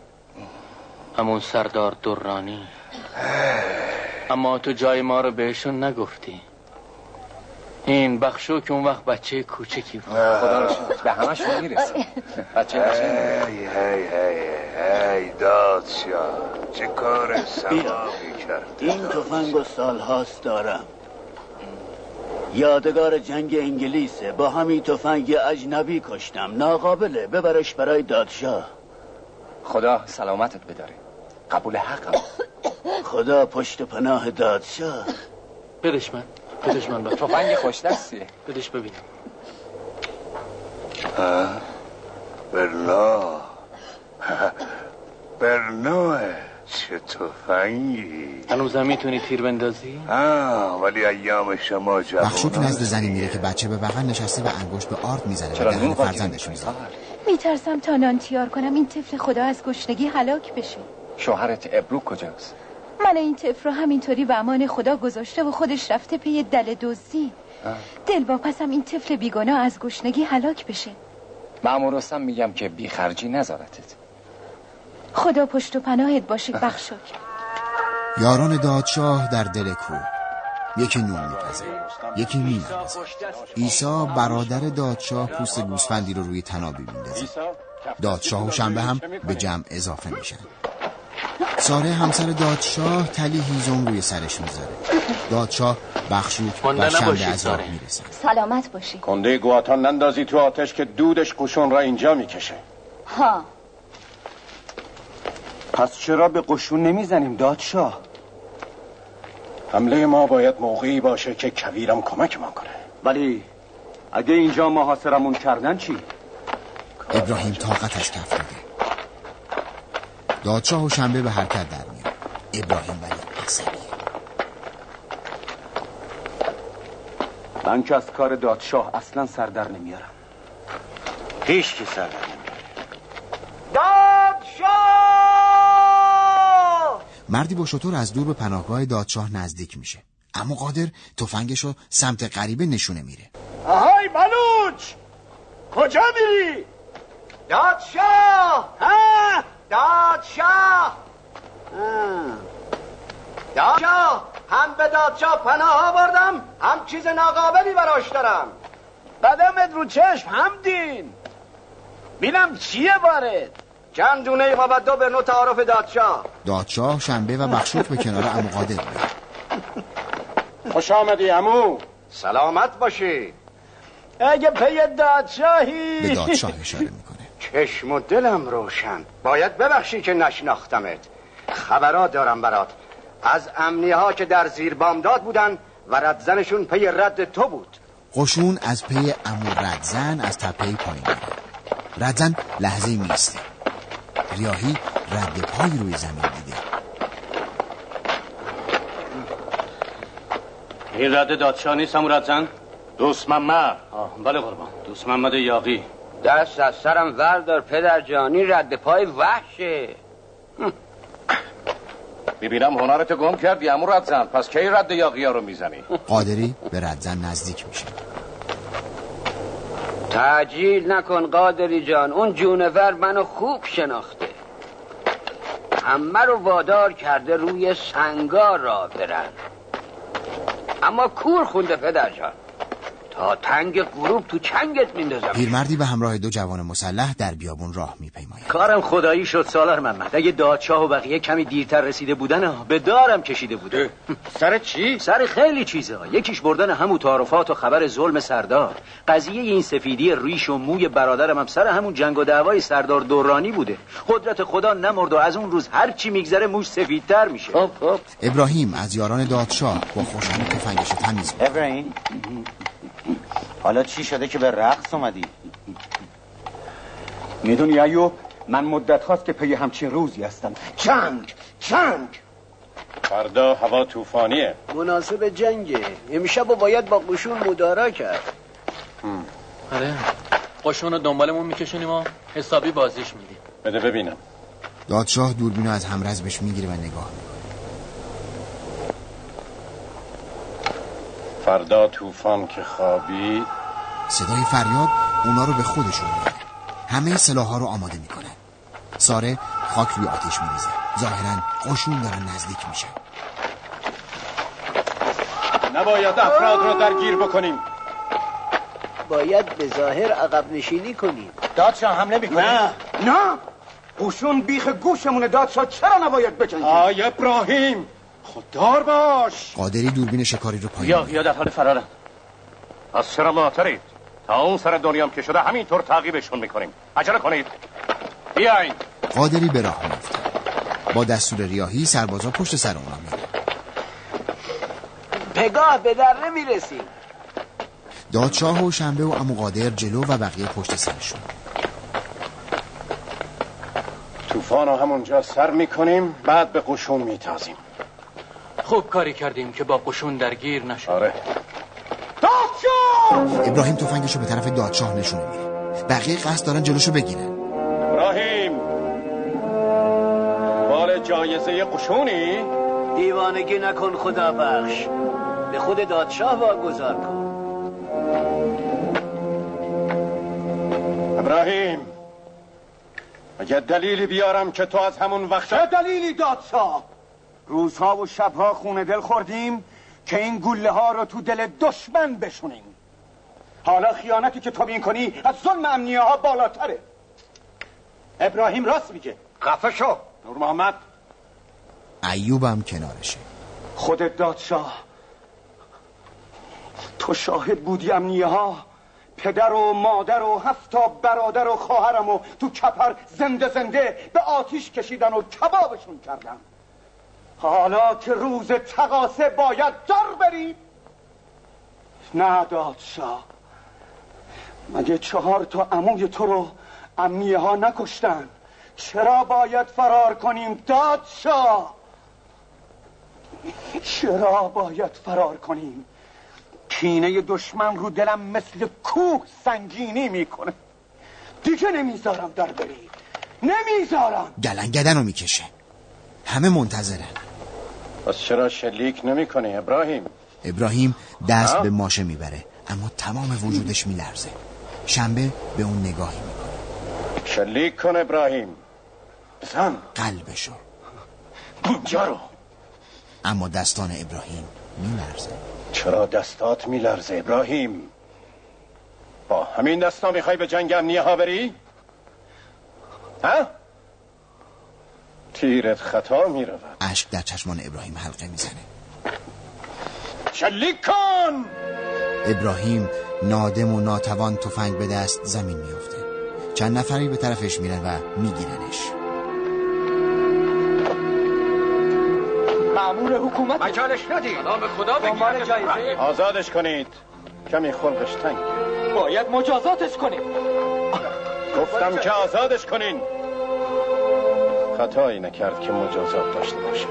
همون سردار درانی. اما تو جای ما رو بهشون نگفتی. این بخشو که اون وقت بچه کوچکی بود.
خدا رو
به همشون می‌رسه. بچه
هی هی هی هی دادشاه چه کار سمامی کرد
این تفنگ و سالهاست دارم. یادگار جنگ انگلیسه. با همین تفنگ اجنبی کشتم. ناقابله. ببرش برای دادشاه.
خدا سلامتت بداره. قبول حقم.
خدا پشت پناه دادشاه.
بدش من بدش من بخش
تفنگ خوش دستیه.
بدش ببینم.
برنا *laughs* برنوه چه تفنگی.
هنوزم می‌تونی تیر بندازی؟
آه ولی ایام شما جوان
نزد زنی میره که بچه به بغل نشسته و انگشت به آرد می‌زنه و
چرا
دهن فرزندش می‌زنه.
میترسم تا نان تیار کنم این طفل خدا از گشنگی هلاک بشه.
شوهرت ابرو کجاست؟
من این طفل رو همینطوری به امان خدا گذاشته و خودش رفته پی دل دزدی. دل با پسم این طفل بیگناه از گشنگی هلاک بشه.
مامور رستم میگم که بی خرجی نذارتت.
خدا پشت و پناهت باشه بخشک
یاران دادشاه در دل کوه یکی نون میپزه یکی میپزه. ایسا برادر دادشاه پوست گوسفندی رو روی تنابی میندازه. دادشاه و شنبه هم به جمع اضافه میشن. ساره همسر دادشاه تلی هیزم روی سرش می‌ذاره. دادشاه بخشوک و
نباشید،
از راه. می‌رسن
سلامت باشی.
کنده گواتان نندازی تو آتش که دودش قشون را اینجا می‌کشه.
ها.
پس چرا به قشون نمی‌زنیم دادشاه؟
حمله ما باید موقعی باشه که کویرم کمک ما کنه.
ولی اگه اینجا محاصرمون کردن چی؟
ابراهیم طاقت از کف داده. دادشاه و شنبه به حرکت در میاد. ابراهیم ولی عصبیه
من که از کار دادشاه اصلا سر در نمیارم.
هیچ کی سر در
دادشاه!
مردی با شطور از دور به پناهگاه دادشاه نزدیک میشه. اما قادر تفنگش رو سمت غریبه نشونه میره.
آهای بلوچ! کجا میری؟
دادشاه!
ها؟
دادشاه. دادشاه! هم به دادشاه پناه آوردم هم چیز ناقابلی براش دارم.
قدمت رو چشم همدین. بینم چیه بارد
چند دونه مبدو به نو تعارف دادشاه.
دادشاه شنبه و مخشوط به کنار امو قادر میاد
خوش آمدی امو
سلامت باشی.
اگه پی دادشاهی.
به دادشاه اشاره
چشم و دلم روشن. باید ببخشی که نشناختمت. خبرات دارم برات. از امنی ها که در زیر بامداد بودن و ردزنشون پی رد تو بود.
قشون از پی امو ردزن از تپه پایین. میره ردزن لحظه میسته ریاهی رد پای روی زمین دیده.
این رد دادشاه نیست همون ردزن؟
دوست محمد.
آه بله قربان. دوست محمد یاقی.
دست از سرم وردار پدر جانی رد پای وحشه.
ببینم هنرت گم کردی امو رد زن پس کی رد یاقی رو می‌زنی؟
قادری به ردزن نزدیک میشه
تعجیل نکن قادری جان. اون جونور منو خوب شناخته. همه رو وادار کرده روی سنگا را برن. اما کور خونده پدر جان. تا تنگ غروب تو چنگت میندازم.
پیرمردی به همراه دو جوان مسلح در بیابون راه میپیماید.
کارم خدایی شد سالار محمد. اگه دادشاه و بقیه کمی دیرتر رسیده بودن به دارم کشیده بوده
سر چی؟
سر خیلی چیزا. یکیش بردن همون تعارفات و خبر ظلم سردار. قضیه این سفیدی ریش و موی برادرم هم سر همون جنگ و دعوای سردار دورانی بوده. قدرت خدا نمرد و از اون روز هر چی میگذره موش سفیدتر میشه. خب خب.
ابراهیم از یاران دادشاه با خوشانه تفنگش تمیز می‌کنه.
حالا چی شده که به رقص اومدی؟ می‌دونی ایوب من مدت هاست که پی همچین روزی هستم. جنگ جنگ
فردا هوا طوفانیه.
مناسب جنگه. امشب باید با قشون مدارا کرد.
آره. قشون رو دنبالمون میکشونیم و حسابی بازیش میدیم.
بده ببینم.
دادشاه دوربینو از همرزمش می‌گیره و نگاه می‌کنه.
فردا طوفان که خوابید.
صدای فریاد اونا رو به خودشون میاره همه سلاحها رو آماده می‌کنه ساره خاک روی آتیش میریزه. ظاهرا قشون دارن نزدیک میشه
نباید افراد را درگیر بکنیم.
باید به ظاهر عقب نشینی کنیم.
دادشاه حمله می‌کنی؟
نه.
نه؟ قشون بیخ گوشمونه دادشاه چرا نباید بجنگی؟
آی ابراهیم! خوددار باش.
قادری دوربین شکاری رو پایین
یا. یا در حال فرارم
از چرا ماترید تا اون سر دنیام که شده همینطور تعقیبشون می‌کنیم. عجله کنید. بیاین.
قادری به راه میفته با دستور ریاهی سربازا پشت سر اونا میره
پگاه به در نمی‌رسیم.
دادشاه و شنبه و امو قادر جلو و بقیه پشت سرشون.
طوفان رو همونجا سر می‌کنیم بعد به قشون میتازیم.
خوب کاری کردیم که با قشون درگیر نشد.
آره.
ابراهیم تفنگش رو به طرف دادشاه نشونه میره بقیه قصد دارن جلوشو بگیرن.
ابراهیم! بال جایزه قشونی؟
دیوانگی نکن خدا بخش به خود دادشاه واگذار کن.
ابراهیم! اگه دلیلی بیارم که تو از همون وقت
چه دلیلی دادشاه؟ روزها و شبها خونه دل خوردیم که این گله ها رو تو دل دشمن بشونیم. حالا خیانتی که تو بین کنی از ظلم امنیه ها بالاتره. ابراهیم راست میگه.
خفه شو.
نور محمد.
ایوبم کنارشه.
خودت دادشاه. تو شاهد بودی امنیه ها. پدر و مادر و هفتا برادر و خواهرم و تو کپر زنده زنده به آتیش کشیدن و کبابشون کردن. حالا که روز تقاسه باید دار بریم نه دادشاه مگه چهار تا عموی تو رو
امنیه ها نکشتن؟ چرا باید فرار کنیم دادشاه؟ چرا باید فرار کنیم؟ کینه دشمن رو دلم مثل کوه سنگینی می‌کنه. دیگه نمی‌ذارم در بری. نمی‌ذارم.
گلنگدن رو می‌کشه. همه منتظرن.
پس چرا شلیک نمی کنی ابراهیم؟
ابراهیم دست به ماشه می‌بره اما تمام وجودش میلرزه. شنبه به اون نگاهی می‌کنه.
شلیک کن ابراهیم. بزن.
قلبشو.
اینجا رو.
اما دستان ابراهیم میلرزه.
چرا دستات میلرزه ابراهیم؟ با همین دستا می‌خوای به جنگ امنیه ها بری؟ ها؟ تیرت خطا می‌رود.
اشک در چشمان ابراهیم حلقه می‌زنه.
شلیک کن!
ابراهیم نادم و ناتوان تفنگ به دست زمین میافته. چند نفری به طرفش میرن و میگیرنش.
معمور حکومت
مجالش ندید نام خدا
جایزه
آزادش کنید. کمی خلقش تنگ.
باید مجازاتش کنیم.
گفتم که آزادش کنین. خطایی نکرد که مجازات داشته باشه.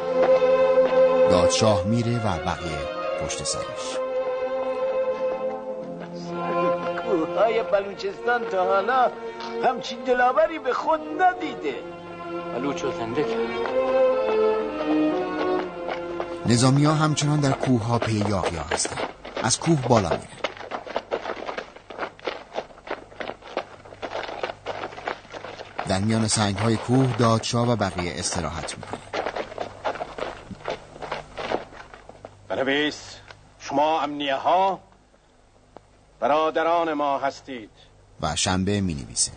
دادشاه میره و بقیه پشت سرش.
کوههای بلوچستان تا حالا همچین دلاوری به خود ندیده.
بلوچو زنده کرد.
نظامی ها همچنان در کوه ها پی یاغی ها هستن از کوه بالا میرن. در میان سنگ های کوه دادشاه و بقیه استراحت می‌کنه.
بنویس شما امنیه ها برادران ما هستید.
و شنبه می نویسه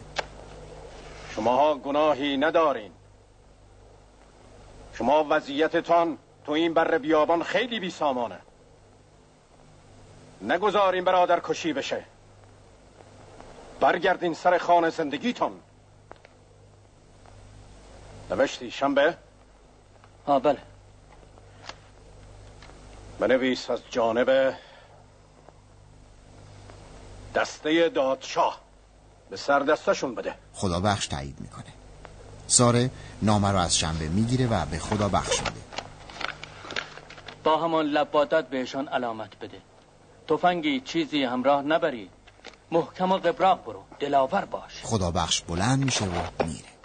شماها گناهی ندارین. شما وضعیتتان تو این بر بیابان خیلی بی سامانه نگذارین برادر کشی بشه. برگردین سر خانه زندگیتان. نوشتی شنبه؟
ها بله
بنویس از جانب دسته دادشاه به سر دستشون بده
خدا بخش تایید می‌کنه. ساره نامه رو از شنبه می‌گیره و به خدا بخش میده.
با همان لبادت بهشان علامت بده. تفنگی چیزی همراه نبری محکم و قبراق برو. دلاور باش.
خدا بخش بلند میشه و میره.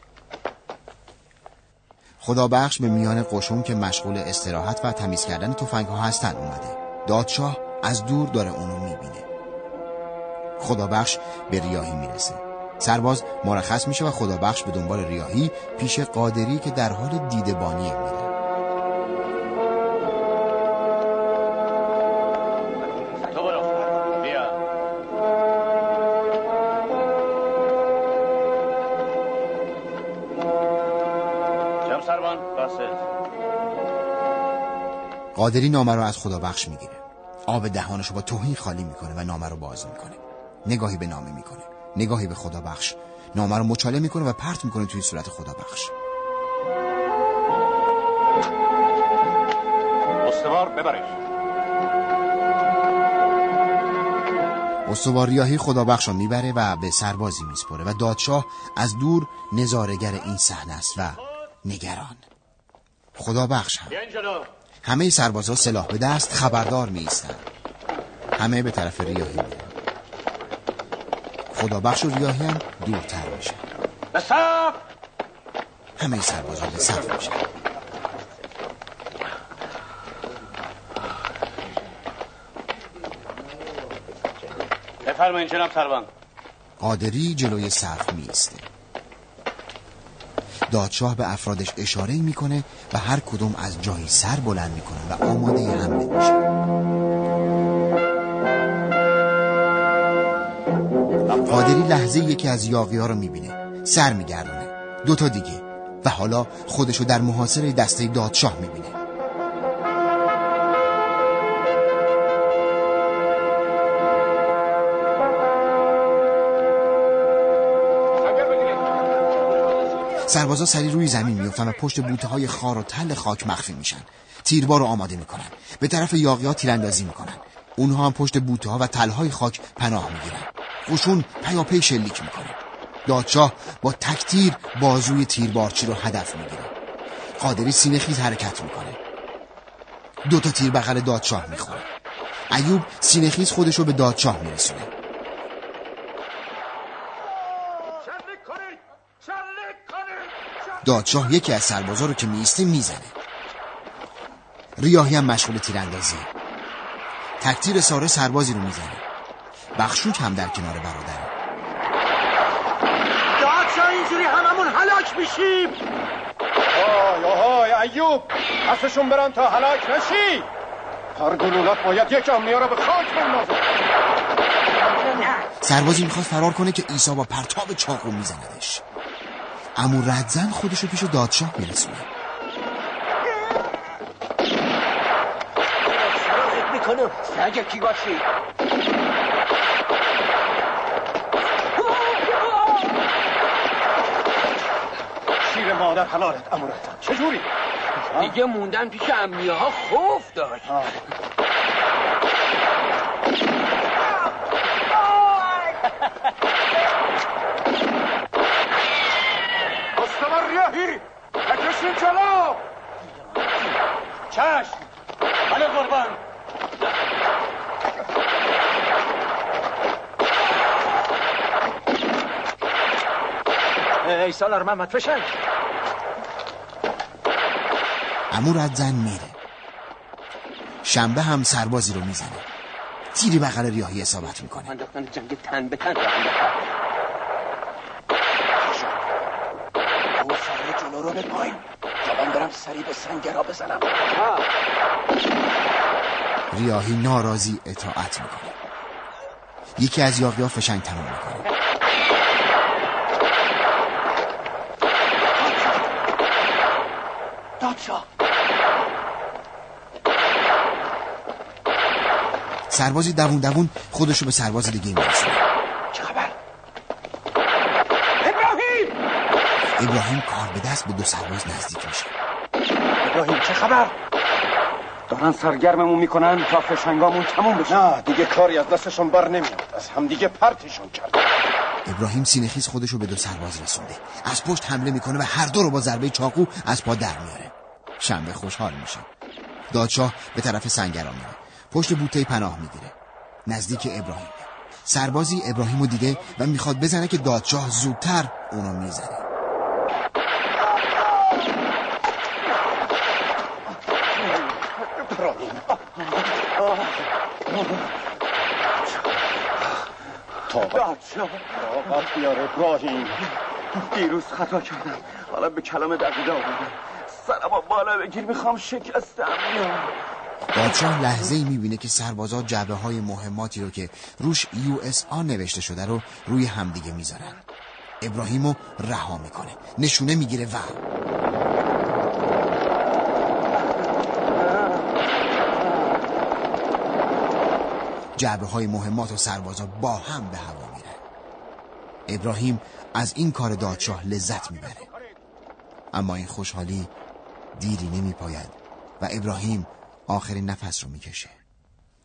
خدا بخش به میان قشون که مشغول استراحت و تمیز کردن تفنگ ها هستن اومده. دادشاه از دور داره اونو می‌بینه. خدا بخش به ریاهی می‌رسه. سرباز مرخص میشه و خدا بخش به دنبال ریاهی پیش قادری که در حال دیدبانیه میره. قادری نامه رو از خدا بخش می‌گیره. آب دهانش رو با توهین خالی می‌کنه و نامه رو باز می‌کنه. نگاهی به نامه می‌کنه. نگاهی به خدا بخش. نامه رو مچاله می‌کنه و پرت می‌کنه توی صورت خدا بخش.
استوار ببرش.
استوار ریاهی خدا بخش رو می‌بره و به سربازی میسپره و دادشاه از دور نظارگر این صحنه است و نگران. خدا بخش هم. همه سربازا سلاح به دست خبردار می ایستن. همه به طرف ریاهی میرن. خدا بخش و ریاهی هم دورتر میشه.
به صف
همه سربازا به صف میشن.
بفرمایین جناب سروان.
قادری جلوی صف میسته دادشاه به افرادش اشاره می‌کنه و هر کدوم از جایی سر بلند می‌کنن و آماده حمله میشه قادری لحظه یکی از یاقی ها رو می‌بینه سر میگردونه. دوتا دیگه. و حالا خودشو در محاصره دسته دادشاه می‌بینه. سربازا سری روی زمین میفتن و پشت بوته های خار و تل خاک مخفی میشن. تیربار رو آماده می‌کنن. به طرف یاقی ها تیراندازی می‌کنن. اونها هم پشت بوته ها و تل های خاک پناه می‌گیرن. قشون پیاپی شلیک می‌کنه. دادشاه با تکتیر بازوی تیربارچی رو هدف می‌گیره. قادری سینه خیز حرکت می‌کنه. دو تا تیر بغل دادشاه می‌خوره. ایوب سینه خیز خودش رو به دادشاه میرسونه. دادشاه یکی از سربازا رو که میسته می‌زنه. ریاهی هم مشغول تیراندازی. تکتیر ساره سربازی رو می‌زنه. بخشوک هم در کنار برادره
دادشاه اینجوری هممون هلاک میشیم.
آی آهای ایوب پسشون برن تا هلاک نشی. هر گلولت باید یک امنیه رو به خاک بندازه.
سربازی می‌خواد فرار کنه که ایسا با پرتاب چاقو میزندش امو ردزن خودشو پیش دادشاه میرسونه.
می‌کنم. کی باشی.
شیر مادر حلالت امو ردزن چجوری؟
دیگه موندن پیش امنیه ها خوف داشت.
مستمر ریاهی بکشین جلو چشم. بله قربان.
ای سالار محمد فشنگ
امو ردزن میره. شنبه هم سربازی رو می‌زنه. تیری بغل ریاهی اصابت می‌کنه.
انداختن جنگ تن به تن راه انداختن.
او به پایین. من برم سری به سنگرا بزنم.
ریاهی ناراضی اطاعت می‌کنه. یکی از یاقی فشنگ تمام می‌کنه.
دادشاه.
سربازی دوون دوون خودشو به سرباز دیگه میرسونه.
چه خبر؟
ابراهیم
ابراهیم کار به دست به دو سرباز نزدیک میشه
ابراهیم چه خبر؟ دارن سرگرممون می‌کنن تا فشنگامون تموم بشه. نه دیگه کاری از دستشون بر نمیاد. از همدیگه پرتشون کرد.
ابراهیم سینهخیز خودشو به دو سرباز رسونده. از پشت حمله می‌کنه و هر دو رو با ضربه چاقو از پا در میاره. شنبه خوشحال میشه. دادشاه به طرف سنگرا میره. پشت بوته پناه می‌گیره. نزدیک ابراهیم. سربازی ابراهیم رو دیده و می‌خواد بزنه که دادشاه زودتر اونو می‌زنه.
طاقت طاقت بیار ابراهیم.
دیروز خطا کردم. حالا به کلام دقیقه آمدم سرمو بالا بگیر می‌خوام شکستم.
دادشاه لحظه ای می‌بینه که سربازا جعبه های مهماتی رو که روش یو اس آ نوشته شده رو روی همدیگه می‌ذارن. ابراهیمو رها می‌کنه. نشونه می‌گیره و جعبه های مهمات و سربازا با هم به هوا میرن. ابراهیم از این کار دادشاه لذت می‌بره. اما این خوشحالی دیری نمیپاید و ابراهیم آخرین نفس رو می‌کشه.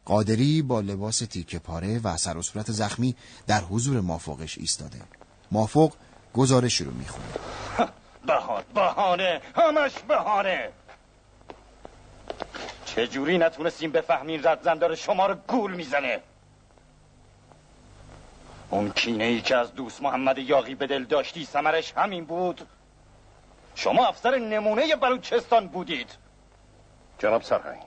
قادری با لباس تیکه پاره و سر و صورت زخمی در حضور مافوقش ایستاده. مافوق گزارش رو می‌خونه.
بهان بهانه همش بهانه چجوری نتونستیم بفهمین ردزن داره شما رو گول می‌زنه؟ اون کینه ای که از دوست محمد یاقی به دل داشتی سمرش همین بود. شما افسر نمونه بلوچستان بودید.
جناب سرهنگ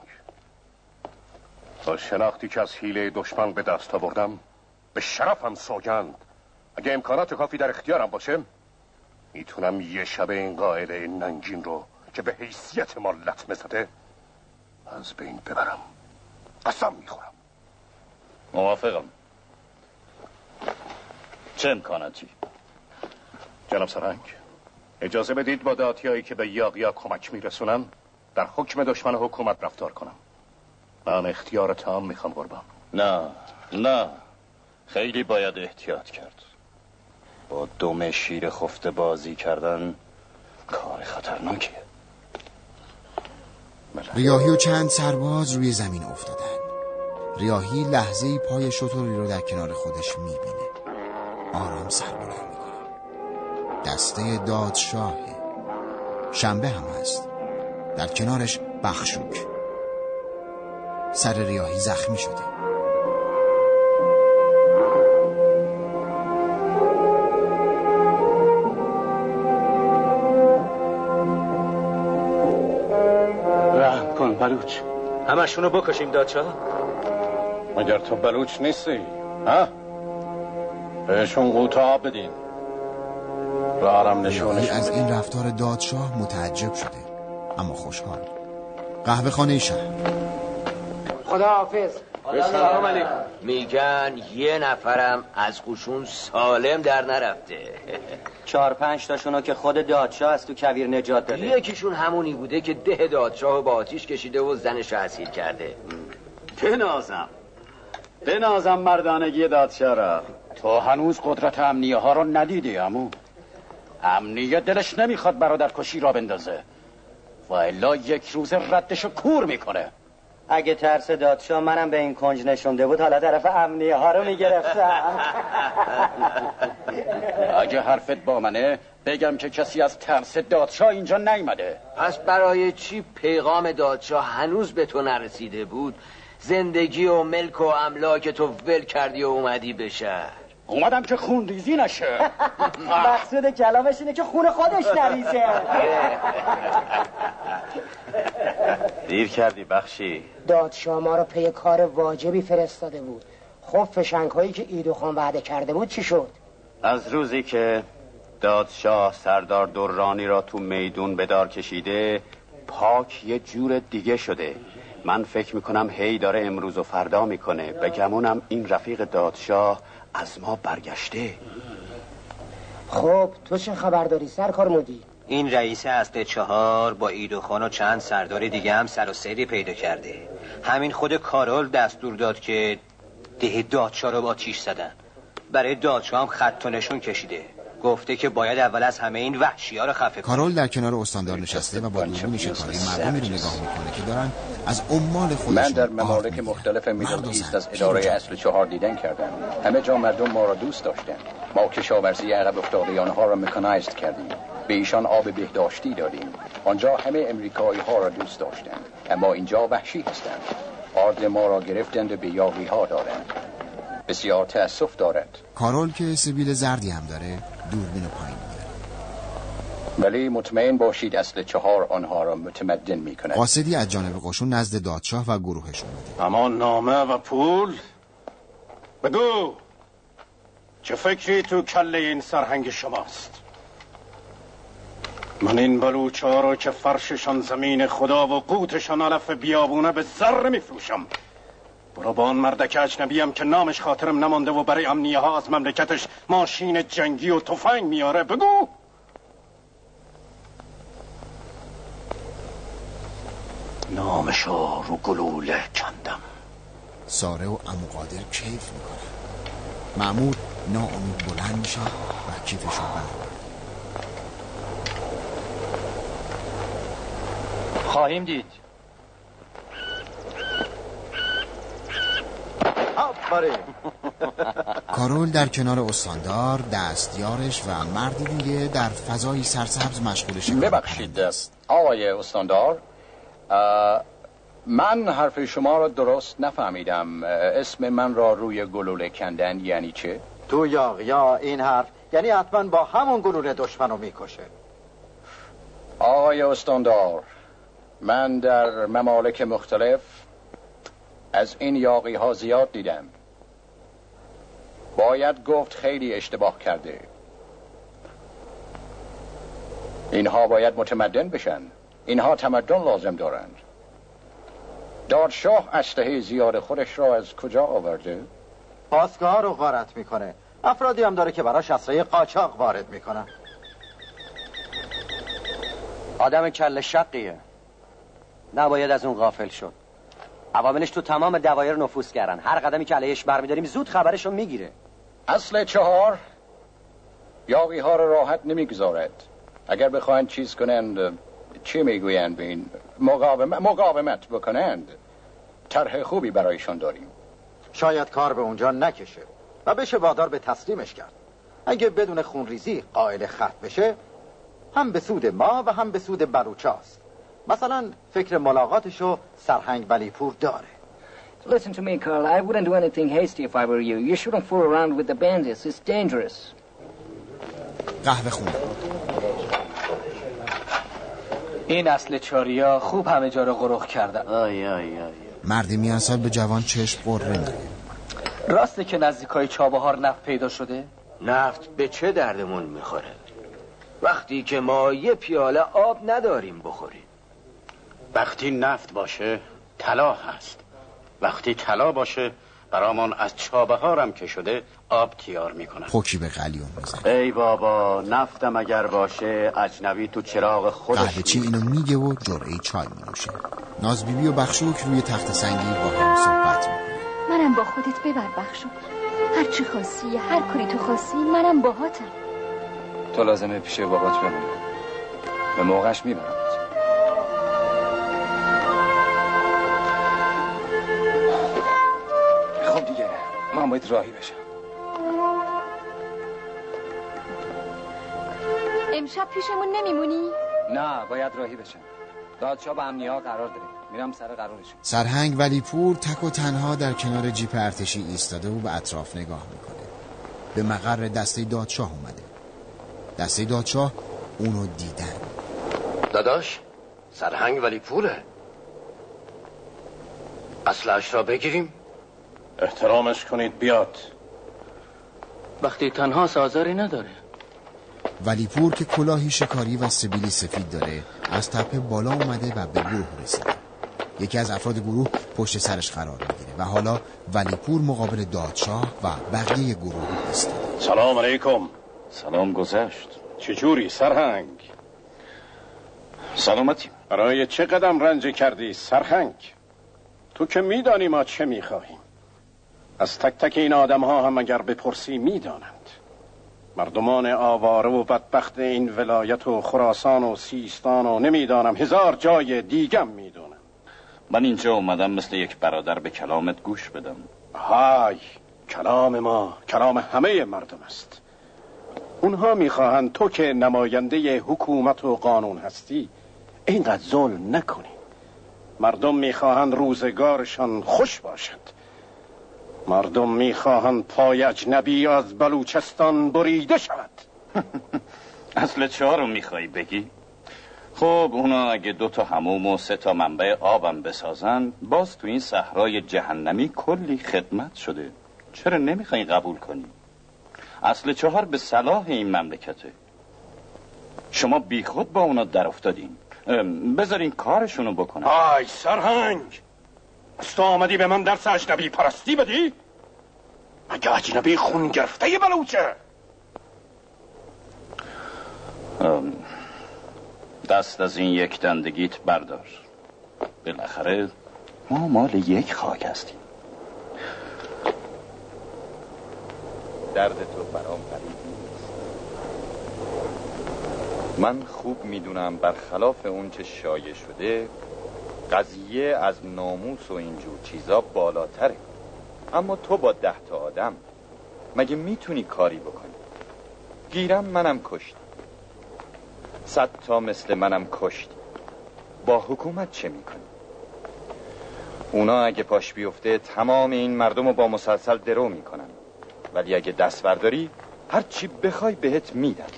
با شناختی که از حیله دشمن به دست آوردم به شرفم سوگند اگه امکانات کافی در اختیارم باشه می‌تونم یه شب این قاعده ننگین رو که به حیثیت ما لطمه زده از بین ببرم. قسم می‌خورم.
موافقم. چه امکاناتی؟
جناب سرهنگ اجازه بدید با داتیایی که به یاقیا کمک میرسونن در حکم دشمن حکومت رفتار کنم. من اختیار تام می‌خوام قربان.
نه نه. خیلی باید احتیاط کرد. با دم شیر خفته بازی کردن کار خطرناکیه.
ریاهی و چند سرباز روی زمین افتادن. ریاهی لحظه ای پای شطوری رو در کنار خودش می‌بینه. آرام سر بلند می‌کنه. دسته دادشاه. شنبه هم هست. در کنارش بخشوک. سر ریاهی زخمی شده.
بلوچ. همشونو بکشیم دادشاه.
مگر تو بلوچ نیستی؟ ها؟ بهشون قوت آب بدین رارم نشونش
از این رفتار دادشاه متعجب شده. اما خوشحال. قهوه خانه شهر.
خداحافظ.
سلام علیکم. میگن یه نفرم از قشون سالم در نرفته.
چهار پنج تاشونو که خود دادشاه از تو کویر نجات داده.
یکیشون همونی بوده که ده دادشاه با آتیش کشیده و زنش اسیر کرده.
بنازم. بنازم مردانگی دادشاه را. تو هنوز قدرت امنیه ها رو ندیدی امو امنیه دلش نمی‌خواد برادر کشی را بندازه. و الا یک روز ردشو کور می‌کنه.
اگه ترس دادشاه منم به این کنج نشونده بود. حالا طرف امنیه ها رو می‌گرفتم. *laughs*
اگه حرفت با منه بگم که کسی از ترس دادشاه اینجا نیمده
پس برای چی پیغام دادشاه هنوز به تو نرسیده بود؟ زندگی و ملک و املاک تو ول کردی و اومدی به شهر
اومدم که خون ریزی نشه. *laughs*
مقصود کلامش اینه که خون خودش نریزه.
دیر کردی بخشی.
دادشاه ما رو پی کار واجبی فرستاده بود. خب فشنگ هایی که ایدو خان وعده کرده بود چی شد؟
از روزی که دادشاه سردار دورانی را تو میدون به دار کشیده پاک یه جور دیگه شده. من فکر می‌کنم هی داره امروز و فردا می‌کنه. به گمونم این رفیق دادشاه از ما برگشته.
خب تو چه خبر داری؟ سرکار مودی
این رئیس اصل چهار با ایدوخان و چند سردار دیگه هم سر و سری پیدا کرده. همین خود کارول دستور داد که ده دادشاه رو با تیش زدن. برای دادشاه هم خط و نشون کشیده. گفته که باید اول از همه این وحشی ها رو خفه کنه.
کارول در کنار استاندار نشسته و با دوربین شکاری مردمی رو نگاه می‌کنه که دارن از عمال خودشون
من در ممالک. مختلف میدل ایست از اداره. اصل چهار دیدن کردم همه جا مردم ما را دوست داشتن. ما کشاورزی عقب افتاده آنها را مکانایزد کردیم. به ایشان آب بهداشتی دادیم. آنجا همه امریکایی ها را دوست داشتند اما اینجا وحشی هستند. آرد ما را گرفتند و به یاغی ها دارند. بسیار تأسف دارد.
کارول که سبیل زردی هم داره. دوربین پایین
ولی مطمئن باشید اصل چهار آنها را متمدن می کند
قاصدی از جانب قشون نزد دادشاه و گروهش اومده.
اما نامه و پول؟ بگو! چه فکری تو کله این سرهنگ شماست؟ من این بلوچا رو که فرششان زمین خدا و قوتشان علف بیابونه به ذره میفروشم. برو با آن مردک اجنبیم که نامش خاطرم نمانده و برای امنیه ها از مملکتش ماشین جنگی و تفنگ میاره. بگو! نامشو رو گلوله کندم.
ساره و امو قادر کیف می‌کنه. معمور ناامید بلند میشه و کیفش رو.
خواهیم دید.
کارول در کنار استاندار دستیارش و مردی دیگه در فضای سرسبز مشغول شکار
ببخشید است آقای استاندار من حرف شما را درست نفهمیدم. اسم من را روی گلوله کندن یعنی چه؟
تو یا یا این حرف یعنی حتما با همون گلوله دشمن رو می‌کشه.
آقای استاندار من در ممالک مختلف از این یاقی ها زیاد دیدم. باید گفت خیلی اشتباه کرده. اینها باید متمدن بشن. اینها تمدن لازم دارند. دادشاه اسلحه زیاد خودش را از کجا آورده؟
پاسگاه رو غارت می‌کنه. افرادی هم داره که براش اسلحه قاچاق وارد می‌کنن.
آدم کل شقیه. نباید از اون غافل شد. عواملش تو تمام دوایر نفوذ کردن. هر قدمی که علیهش برمیداریم زود خبرشو می‌گیره.
اصل چهار یاقی ها را راحت نمی‌گذارد. اگر بخواهند چیز کنند چی می‌گویند به این؟ مقاومت, مقاومت بکنند. طرح خوبی برایشان داریم.
شاید کار به اونجا نکشه و بشه وادار به تسلیمش کرد. اگه بدون خونریزی قائل خط بشه هم به سود ما و هم به سود بلوچاست. مثلا فکر ملاقاتشو سرهنگ ولیپور داره.
Listen to me, Carl. I wouldn't do anything hasty if I were you. You shouldn't fool around with the bandits. It's dangerous.
قهوه خونه
این اصل چاریا خوب همه جا رو غرخ کردن
آی آی آی
مردی میانسال به جوان چشم قره
راسته که نزدیکای چابهار نفت پیدا شده؟
نفت به چه دردمون می‌خوره وقتی که ما یه پیاله آب نداریم بخوریم
وقتی نفت باشه طلا هست وقتی طلا باشه برامان از چابه هارم که شده آب تیار می‌کنن.
پوکی به قلیون می‌زنه
ای بابا نفتم اگر باشه اجنبی تو چراغ خودش
قهوه چی اینو میگه و جرعه چای مینوشه. ناز بیبی و بخشوک روی تخت سنگی با هم صحبت می‌کنه.
منم با خودت ببر بخشو. هر چی خواستی هر کاری تو خواستی منم باهاتم.
تو لازمه پیش بابات بمونی. به موقعش می‌برم. باید راهی بشم.
امشب پیشمون نمیمونی؟
نه باید راهی بشم. دادشاه با امنیه ها قرار داره. میرم سر قرارشون.
سرهنگ ولی پور تک و تنها در کنار جیپ ارتشی ایستاده و به اطراف نگاه می‌کنه. به مقر دسته دادشاه اومده. دسته دادشاه اونو دیدن.
داداش سرهنگ ولی پوره اصلش را بگیریم.
احترامش کنید بیاد.
وقتی تنها سازاری نداره.
ولی پور که کلاهی شکاری و سبیلی سفید داره از تپه بالا اومده و به گروه رسیده. یکی از افراد گروه پشت سرش قرار می‌گیره و حالا ولی پور مقابل دادشاه و بقیه گروه ایستاده.
سلام علیکم.
سلام گذشت.
چجوری سرهنگ؟
سلامتی.
برای چه قدم رنج کردی سرهنگ؟ تو که میدانی ما چه می‌خواهیم. از تک تک این آدم ها هم اگر بپرسی می‌دانند. مردمان آواره و بدبخت این ولایت و خراسان و سیستان و نمی‌دانم هزار جای دیگم می‌دونم.
من اینجا اومدم مثل یک برادر به کلامت گوش بدم.
های کلام ما کلام همه مردم است. اونها می‌خواهند تو که نماینده حکومت و قانون هستی اینقدر ظلم نکنی. مردم می‌خواهند روزگارشان خوش باشد مردم می‌خواهند پای اجنبی از بلوچستان بریده شود. *laughs*
اصل چهار رو می‌خوای بگی؟ خب اونا اگه دو تا هموم و سه تا منبع آبم بسازن باز تو این صحرای جهنمی کلی خدمت شده. چرا نمی‌خوای قبول کنی؟ اصل چهار به صلاح این مملکته. شما بیخود با اونا در افتادین. بذارین کارشونو بکنن
آی سرهنگ! از تو آمدی به من درس اجنبی پرستی بدی؟ مگه اجنبی خون گرفته بلوچه؟
دست از این یک دندگیت بردار بالاخره ما مال یک خاک هستیم
درد تو برام نیست من خوب می‌دونم برخلاف اون چه شایع شده قضیه از ناموس و اینجور چیزا بالاتره. اما تو با ده تا آدم مگه می‌تونی کاری بکنی؟ گیرم منم کشت. صد تا مثل منم کشت. با حکومت چه می‌کنی؟ اونا اگه پاش بیفته تمام این مردم رو با مسلسل درو می‌کنن. ولی اگه دست برداری هر چی بخوای بهت میدن.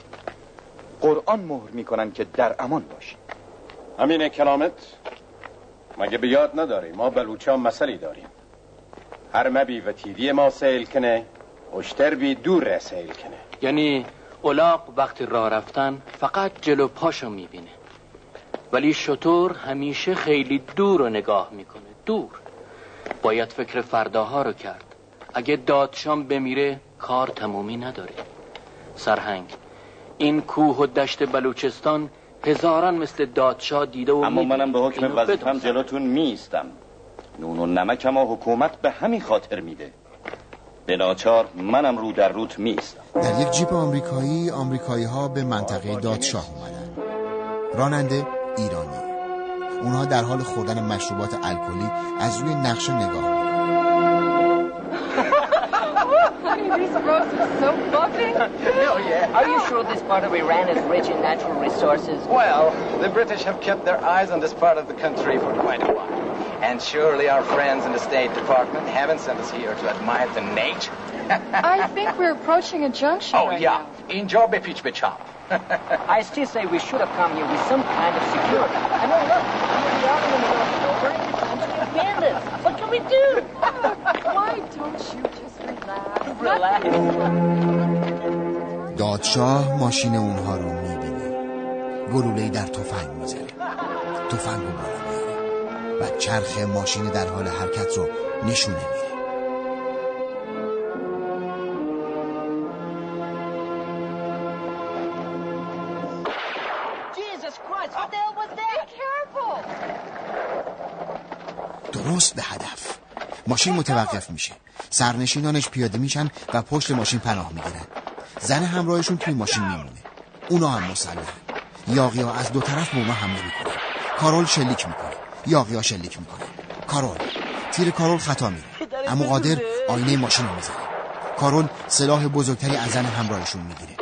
قرآن مهر می‌کنن که در امان باشی.
همین کلامت؟ مگه به یاد نداری ما بلوچه ها مسئله داریم. هر مبی و تیدی ما سیل کنه اشتر بی دور سیل کنه.
یعنی اولاق وقتی راه رفتن فقط جلو پاشو می‌بینه. ولی شطور همیشه خیلی دور رو نگاه می‌کنه. دور. باید فکر فرداها رو کرد. اگه دادشام بمیره کار تمومی نداره. سرهنگ این کوه و دشت بلوچستان هزاران مثل دادشاه دیده و
اما منم به حکم وظیفم جلوتون میستم نون و نمکم و حکومت به همین خاطر میده. به ناچار منم رو در روت میستم
در یک جیپ آمریکایی آمریکایی ها به منطقه دادشاه اومدن. راننده ایرانی. اونها در حال خوردن مشروبات الکلی از روی نقشه نگاه
These roses are so bumpy. *laughs*
Oh, yeah. Are you oh. sure this part of Iran is rich in natural resources?
Well, the British have kept their eyes on this part of the country for quite a while. And surely our friends in the State Department haven't sent us here to admire the nature. *laughs*
I think we're approaching a junction
Oh,
right
yeah. Enjoy the pitch chop.
I still say we should have come here with some kind of security. I mean, look, we're out in the middle of nowhere. It's bandits. What can we do? *laughs*
Why don't you just relax?
Relax.
دادشاه ماشین اونها رو می‌بینه. گلوله‌ای در تفنگ می‌زنه. تفنگ رو بالا میاره و چرخ ماشین در حال حرکت رو نشونه میده.
Jesus Christ, what the hell was that?
Be careful.
درست به هدف. ماشین متوقف میشه. سرنشینانش پیاده میشن و پشت ماشین پناه می‌گیرن. زن همراهشون توی ماشین میمونه. اونا هم مسلح یاقیا از دو طرف به اونا حمله می‌کنه کارول شلیک می‌کنه. یاقیا شلیک می‌کنه. کارول. تیر کارول خطا میره. اما قادر آینه ماشین رو می‌زنه. کارول سلاح بزرگتری از زن همراهشون می‌گیره.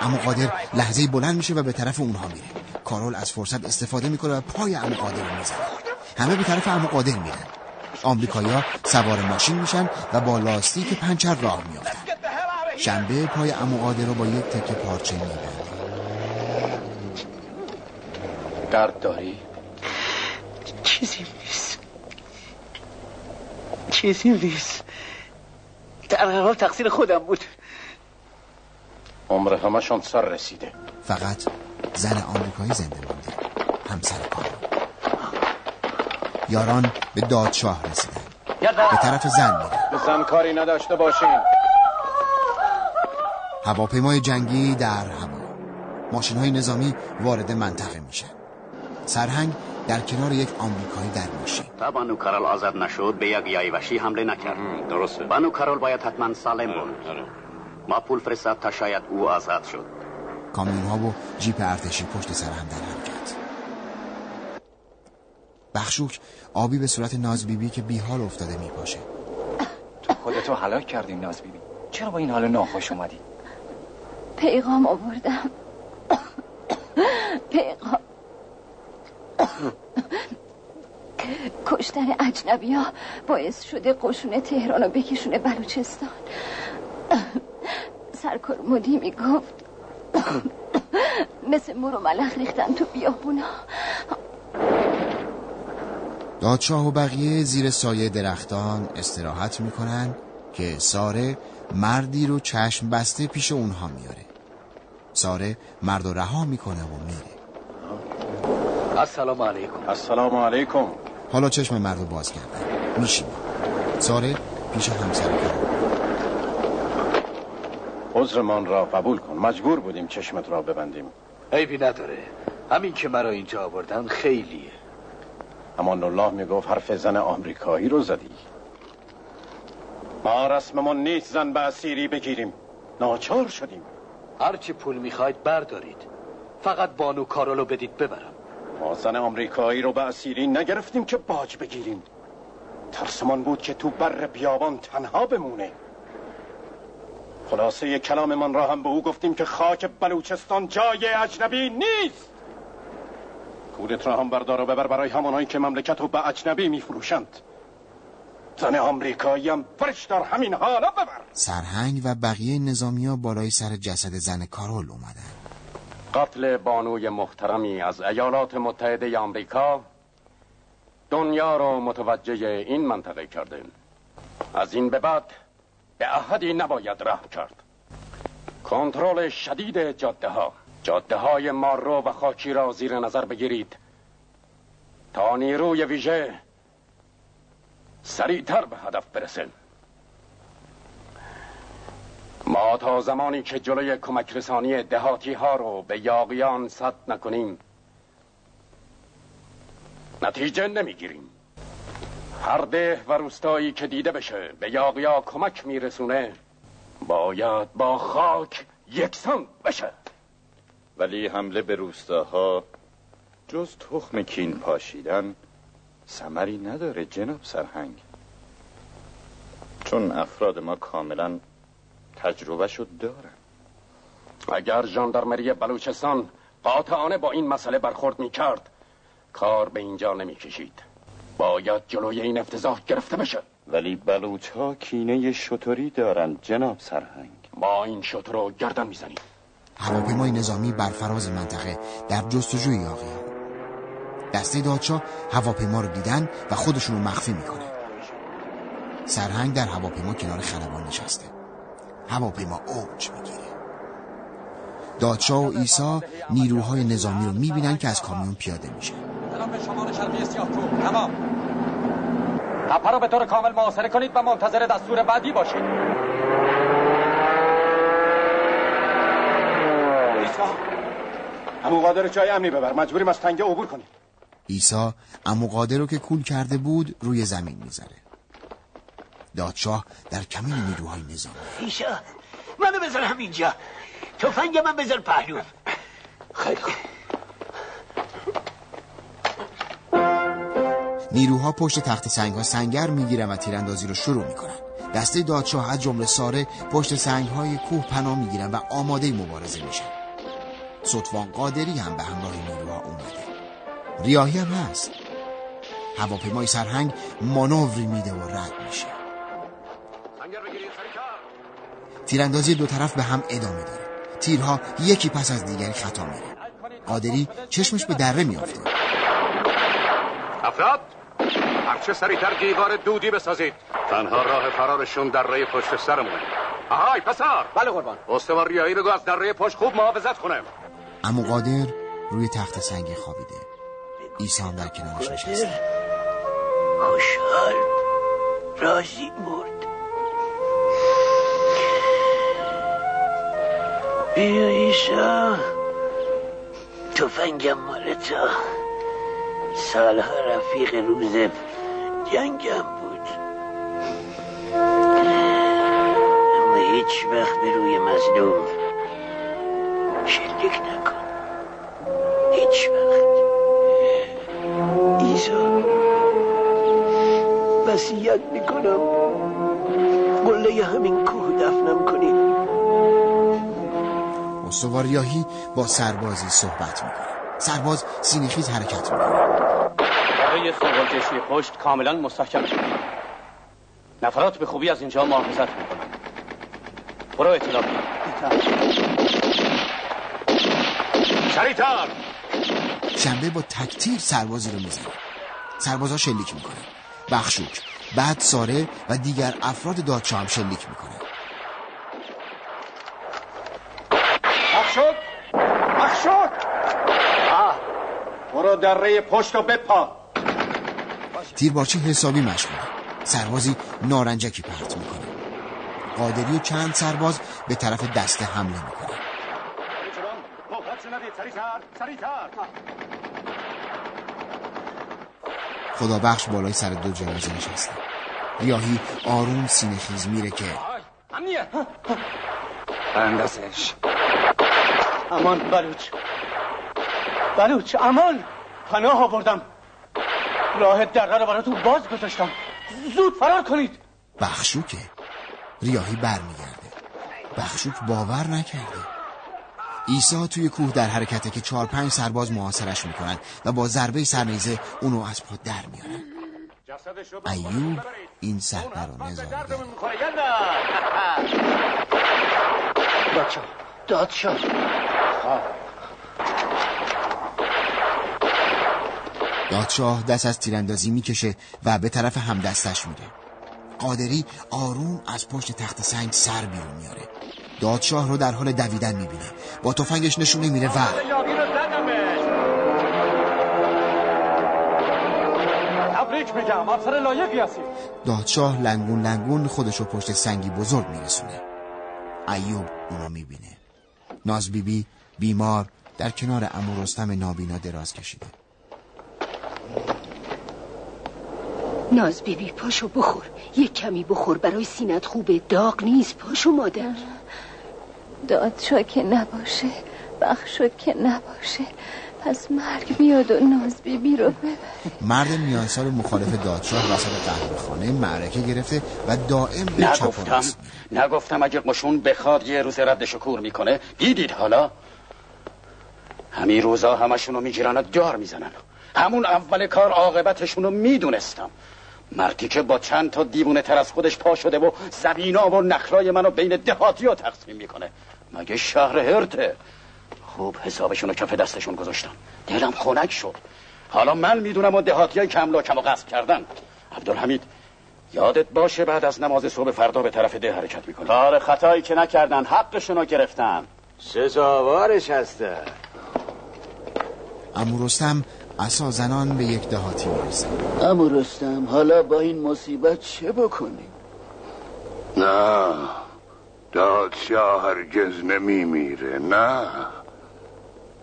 اما قادر لحظه بلند میشه و به طرف اونها میره. کارول از فرصت استفاده می‌کنه و پای عمو قادر رو می‌زنه. همه به طرف عمو قادر میرن. آمریکایی‌ها سوار ماشین میشن و با لاستیک پنچر راه میافتن. شنبه پای عمو قادر رو با یک تکه پارچه میبند
درد داری؟
چیزی نیست. چیزی نیست. در هر تقصیر خودم بود.
عمر همشان سر رسیده.
فقط زن آمریکایی زنده مونده همسر کارول یاران به دادشاه رسیدن. به طرف زن میرن
به زن کاری نداشته باشین.
هواپیمای جنگی در هوا. ماشین های نظامی وارد منطقه میشن سرهنگ در کنار یک آمریکایی در ماشین
تا بانو کارل آزاد نشد به یک یای وحشی حمله نکرد. درسته. بانو کارل باید حتما سالم بود. ما پول فرستاد تا شاید او آزاد شد.
کامیون ها و جیپ ارتشی پشت سر هم در بخشوک آبی به صورت ناز بیبی که بیحال افتاده میپاشه.
خودتو هلاک کردی ناز بیبی. چرا با این حال ناخوش اومدی؟
پیغام آوردم. پیغام. کشتن اجنبی ها باعث شده قشون تهران رو بکشونه بلوچستان. سرکار مدی می‌گفت مثل مور و ملخ ریختن تو بیابونا.
دادشاه و بقیه زیر سایه درختان استراحت می‌کنن که ساره مردی رو چشم بسته پیش اونها میاره ساره مرد و رها می‌کنه و میره.
السلام علیکم.
السلام علیکم.
حالا چشم مرد رو باز کردن. میشینه. ساره پیش همسر
عذرمان را قبول کن. مجبور بودیم چشمت را ببندیم.
عیبی نداره. همین که مرا اینجا آوردن خیلیه.
امان الله می‌گفت حرف زن آمریکایی رو زدی. ما رسممون نیست زن به اسیری بگیریم. ناچار شدیم.
هرچی پول می‌خواید بردارید. فقط بانو کارولو بدید ببرم.
ما زن آمریکایی رو به اسیری نگرفتیم که باج بگیریم. ترسمان بود که تو بر بیابان تنها بمونه. خلاصه کلاممان را هم به او گفتیم که خاک بلوچستان جای اجنبی نیست. پولت را هم بردار و ببر برای همانهایی که مملکت رو به اجنبی میفروشند. زن آمریکایی هم فرش دار همین حالا ببر.
سرهنگ و بقیه نظامی ها بالای سر جسد زن کارول اومدن.
قتل بانوی محترمی از ایالات متحده آمریکا دنیا رو متوجه این منطقه کرده. از این به بعد به احدی نباید رحم کرد. کنترل شدید جاده ها جاده های مارو و خاکی را زیر نظر بگیرید. تا نیروی ویژه سریعتر به هدف برسه ما تا زمانی که جلوی کمک رسانی دهاتی ها رو به یاقیان صد نکنیم نتیجه نمی‌گیریم. هر ده و روستایی که دیده بشه به یاقیا کمک میرسونه باید با خاک یکسان بشه.
ولی حمله به روستاها جز تخم کین پاشیدن ثمری نداره جناب سرهنگ. چون افراد ما کاملا تجربه شد دارم
اگر ژاندارمری بلوچستان قاطعانه با این مسئله برخورد می کرد کار به اینجا نمی کشید باید جلوی این افتضاح گرفته بشه.
ولی بلوچ ها کینه شطوری دارند جناب سرهنگ.
ما این شطور رو گردن می‌زنیم.
هواپیمای نظامی بر فراز منطقه در جستجوی یاقیان دسته دادشاه هواپیما رو دیدن و خودشون رو مخفی می‌کنه. سرهنگ در هواپیما کنار خلبان نشسته. هواپیما اوج می‌گیره. دادشاه و ایسا نیروهای نظامی رو می‌بینن که از کامیون پیاده میشه.
تمام. تپه رو به طور کامل محاصره کنید و منتظر دستور بعدی باشید.
همون قادر جای امنی ببر. مجبوریم از تنگه عبور کنیم.
ایسا امو قادر رو که کول کرده بود روی زمین می‌ذاره. دادشاه در کمین نیروهای نظامی.
ایشا منو بذار همینجا. تفنگ من بذار پهلو. خیلی خوب.
نیروها پشت تخت سنگ ها سنگر می‌گیرن و تیراندازی رو شروع می‌کنن. دسته دادشاه از جمله ساره پشت سنگ های کوه پناه می‌گیرن و آماده مبارزه میشن. صدفان قادری هم به همراه نیروها اومده. ریاهی هم هست. هواپیمای سرهنگ مانوری میده و رد میشه. تیراندازی دو طرف به هم ادامه داره. تیرها یکی پس از دیگری خطا میره. قادری چشمش به دره میافته
افراد هرچه سریعتر دیوار دودی بسازید. تنها راه فرارشون دره پشت سرمونه. آهای پسر.
بله قربان.
استوار ریایی بگو از دره پشت خوب محافظت کنه.
اما قادر روی تخت سنگی خوابیده. ایسا هم در کنارش نشسته.
خوشحال راضی مرد. بیا تفنگم مال تو. سالها رفیق روز جنگم بود. اما هیچ وقت به روی مظلوم وسیعت می‌کنم. قله همین کوه دفنم کنی
استوار ریاهی با سربازی صحبت می‌کنه. سرباز سینه‌خیز حرکت می‌کنه.
برای سوالکشی پشت کاملا مستحکم شد. نفرات به خوبی از اینجا محافظت می‌کنن برو اطلاع
سریعتر
شنبه با تکتیر سربازی رو می‌زنه. سربازها شلیک می‌کنه. بخشوک بعد ساره و دیگر افراد دادشاه هم شلیک می‌کنه.
مخشوک مخشوک آه. برو دره پشت و بپا.
تیربارچی حسابی مشغوله سربازی نارنجکی پرت می‌کنه. قادری و چند سرباز به طرف دسته حمله می‌کنه. خدا بخش بالای سر دو جنازه نشسته. ریاهی آروم سینه خیز میره که
امنیه
اندازش
امان بلوچ. بلوچ امان. پناه آوردم. راه دره رو براتون باز گذاشتم زود فرار کنید.
بخشوکه. ریاهی برمیگرده. بخشوک باور نکرده. ایسا توی کوه در حرکته که چهار پنج سرباز محاصرش می‌کنن و با ضربه سرنیزه اونو از پا در میارن. ایوب این صحنه رو نظاره
بچه داد شد
دادشاه دست از تیراندازی می‌کشه و به طرف همدستش میره. قادری آروم از پشت تخت سنگ سر بیرون میاره دادشاه رو در حال دویدن می‌بینه. با تفنگش نشونه میره و
میگم افسر لایقی هستی
دادشاه لنگون لنگون خودش رو پشت سنگی بزرگ میرسونه. ایوب اونو می‌بینه. ناز بیبی بی بیمار در کنار امو رستم نابینا دراز کشیده.
ناز بیبی پاشو بخور. یک کمی بخور برای سینت خوبه. داغ نیست پاشو مادر.
دادشاه که نباشه بخشو که نباشه. پس مرگ میاد و ناز بیبی رو ببر
مرد میانسال مخالف دادشاه وسط قهوهخانه معرکه گرفته و دائم به چپ و
نگفتم
راست
نگفتم اگه قشون بخواد یه روز رد شکور می‌کنه. دیدید حالا؟ همین روزا همشونو می‌گیرن و دار می‌زنن. همون اول کار عاقبتشونو می‌دونستم. مردی که با چند تا دیوونه تر از خودش پا شده و زمینا و نخلای منو بین دهاتی ها تقسیم می‌کنه. مگه شهر هرته؟ خوب حسابشونو کف دستشون گذاشتم. دلم خنک شد. حالا من می‌دونم و دهاتی های کملا کم و قصد کردن. عبدالحمید یادت باشه بعد از نماز صبح فردا به طرف ده حرکت می‌کنی کار خطایی که نکردن حقشونو گرفتن.
سزاوارش هسته.
امو رستم عصا زنان به یک دهاتی می‌رسه
امو رستم حالا با این مصیبت چه بکنیم؟
نه. دادشاه هرگز نمیمیره نه.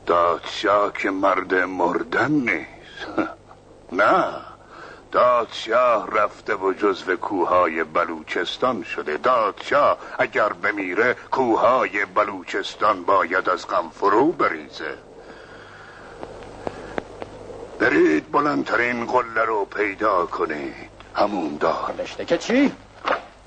دادشاه که مرد مردن نیست. *laughs* نه. دادشاه رفته و جزو کوههای بلوچستان شده. دادشاه اگر بمیره کوههای بلوچستان باید از غم فرو بریزه. برید بلندترین قله رو پیدا کنید. همون دار.
که چی؟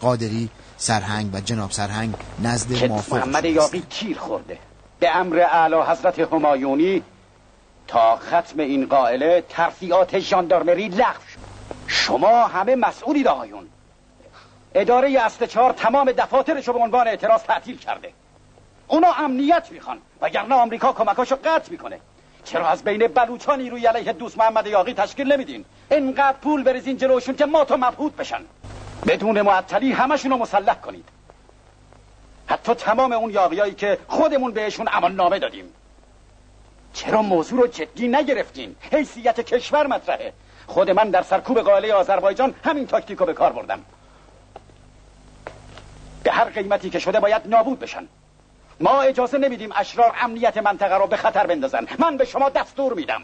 قادری سرهنگ و جناب سرهنگ نزد موافق
محمد یاقی تیر خورده. به امر اعلی حضرت همایونی تا ختم این قائله ترفیعات ژاندارمری لغو شد. شما همه مسئولید آقایون. اداره استچار تمام دفاترش رو به عنوان اعتراض تعطیل کرده. اونا امنیت می‌خوان وگرنه آمریکا کمکاشو قطع می‌کنه. چرا از بین بلوچان نیروی علیه دوست محمد یاقی تشکیل نمیدین؟ انقدر پول بریزین جلوشون که ما تو مبهوت بشن. بدون معطلی همشون رو مسلح کنید. حتی تمام اون یاقیایی که خودمون بهشون امان نامه دادیم. چرا موضوع رو جدی نگرفتین؟ حیثیت کشور مطرحه. خود من در سرکوب قائله آذربایجان همین تاکتیک رو به کار بردم. به هر قیمتی که شده باید نابود بشن. ما اجازه نمیدیم اشرار امنیت منطقه رو به خطر بندازن. من به شما دستور میدم.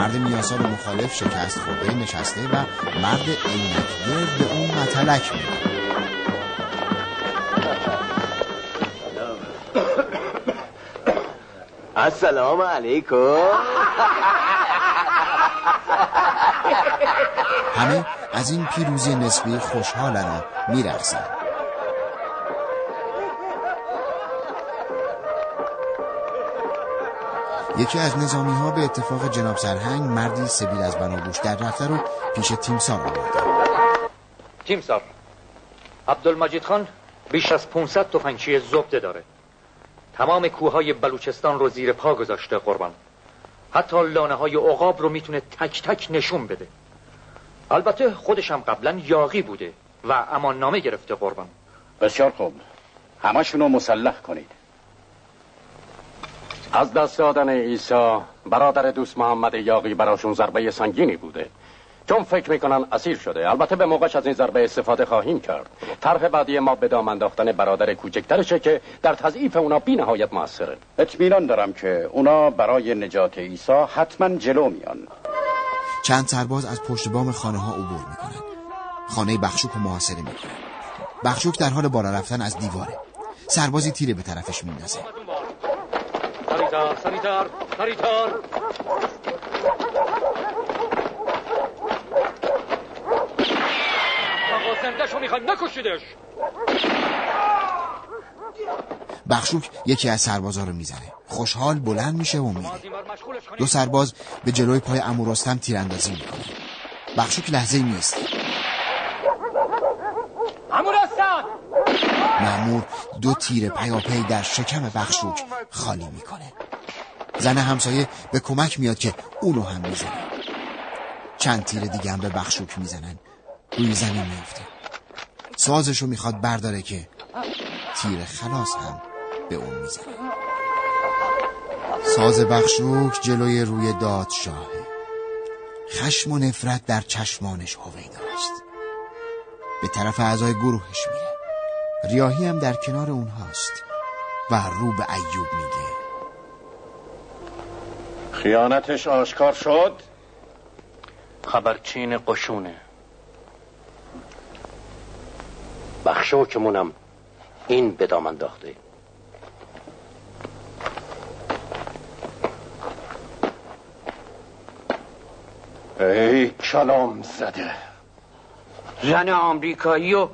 مرد میانسال مخالف شکست خورده نشسته و مرد عینکگرد به اون متلک میده
السلام علیکم.
همه از این پیروزی نسبی خوشحالن و میرقصن یکی از نظامی ها به اتفاق جناب سرهنگ مردی سبیل از بناگوش در رفته رو پیش تیمسار آورده
تیمسار عبدالمجید خان بیش از 500 تفنگچی زبده داره. تمام کوههای بلوچستان رو زیر پا گذاشته قربان. حتی لانه های عقاب رو می‌تونه تک تک نشون بده. البته خودش هم قبلا یاقی بوده و امان نامه گرفته قربان.
بسیار خوب. همشونو مسلح کنید. از دست دادن عیسی برادر دوست محمد یاقی براشون ضربه سنگینی بوده. چون فکر می‌کنن اسیر شده البته به موقعش از این ضربه استفاده خواهیم کرد. طرح بعدی ما به دام انداختن برادر کوچکترشه که در تضعیف اونا بی نهایت موثره. اطمینان دارم که اونا برای نجات عیسی حتما جلو میان.
چند سرباز از پشت بام خانه ها عبور می‌کنن خانه بخشوک رو محاصره می‌کنن بخشوک در حال بالا رفتن از دیواره. سربازی تیره به طرفش میندازه.
سریتار سریتار سریتار آقا زندهشو می‌خوای نکشیدش.
بخشوک یکی از سربازا رو می‌زنه. خوشحال بلند میشه و میره. دو سرباز به جلوی پای امو رستم تیراندازی می‌کنه بخشوک لحظه نیست
امو رستم
مأمور دو تیر پیاپی در شکم بخشوک خالی می‌کنه. زن همسایه به کمک میاد که اونو هم می‌زنه چند تیر دیگه هم به بخشوک می‌زنن. روی زمین میفته سازشو می‌خواد برداره که تیر خلاص هم به اون می‌زنه. ساز بخشوک جلوی روی دادشاهه. خشم و نفرت در چشمانش هویداست به طرف اعضای گروهش میره. ریاهی هم در کنار اونهاست و رو به ایوب میگه.
خیانتش آشکار شد؟
خبرچین قشونه.
بخشو که مونم این به دام انداخته.
ای کلام زده.
زن آمریکایی و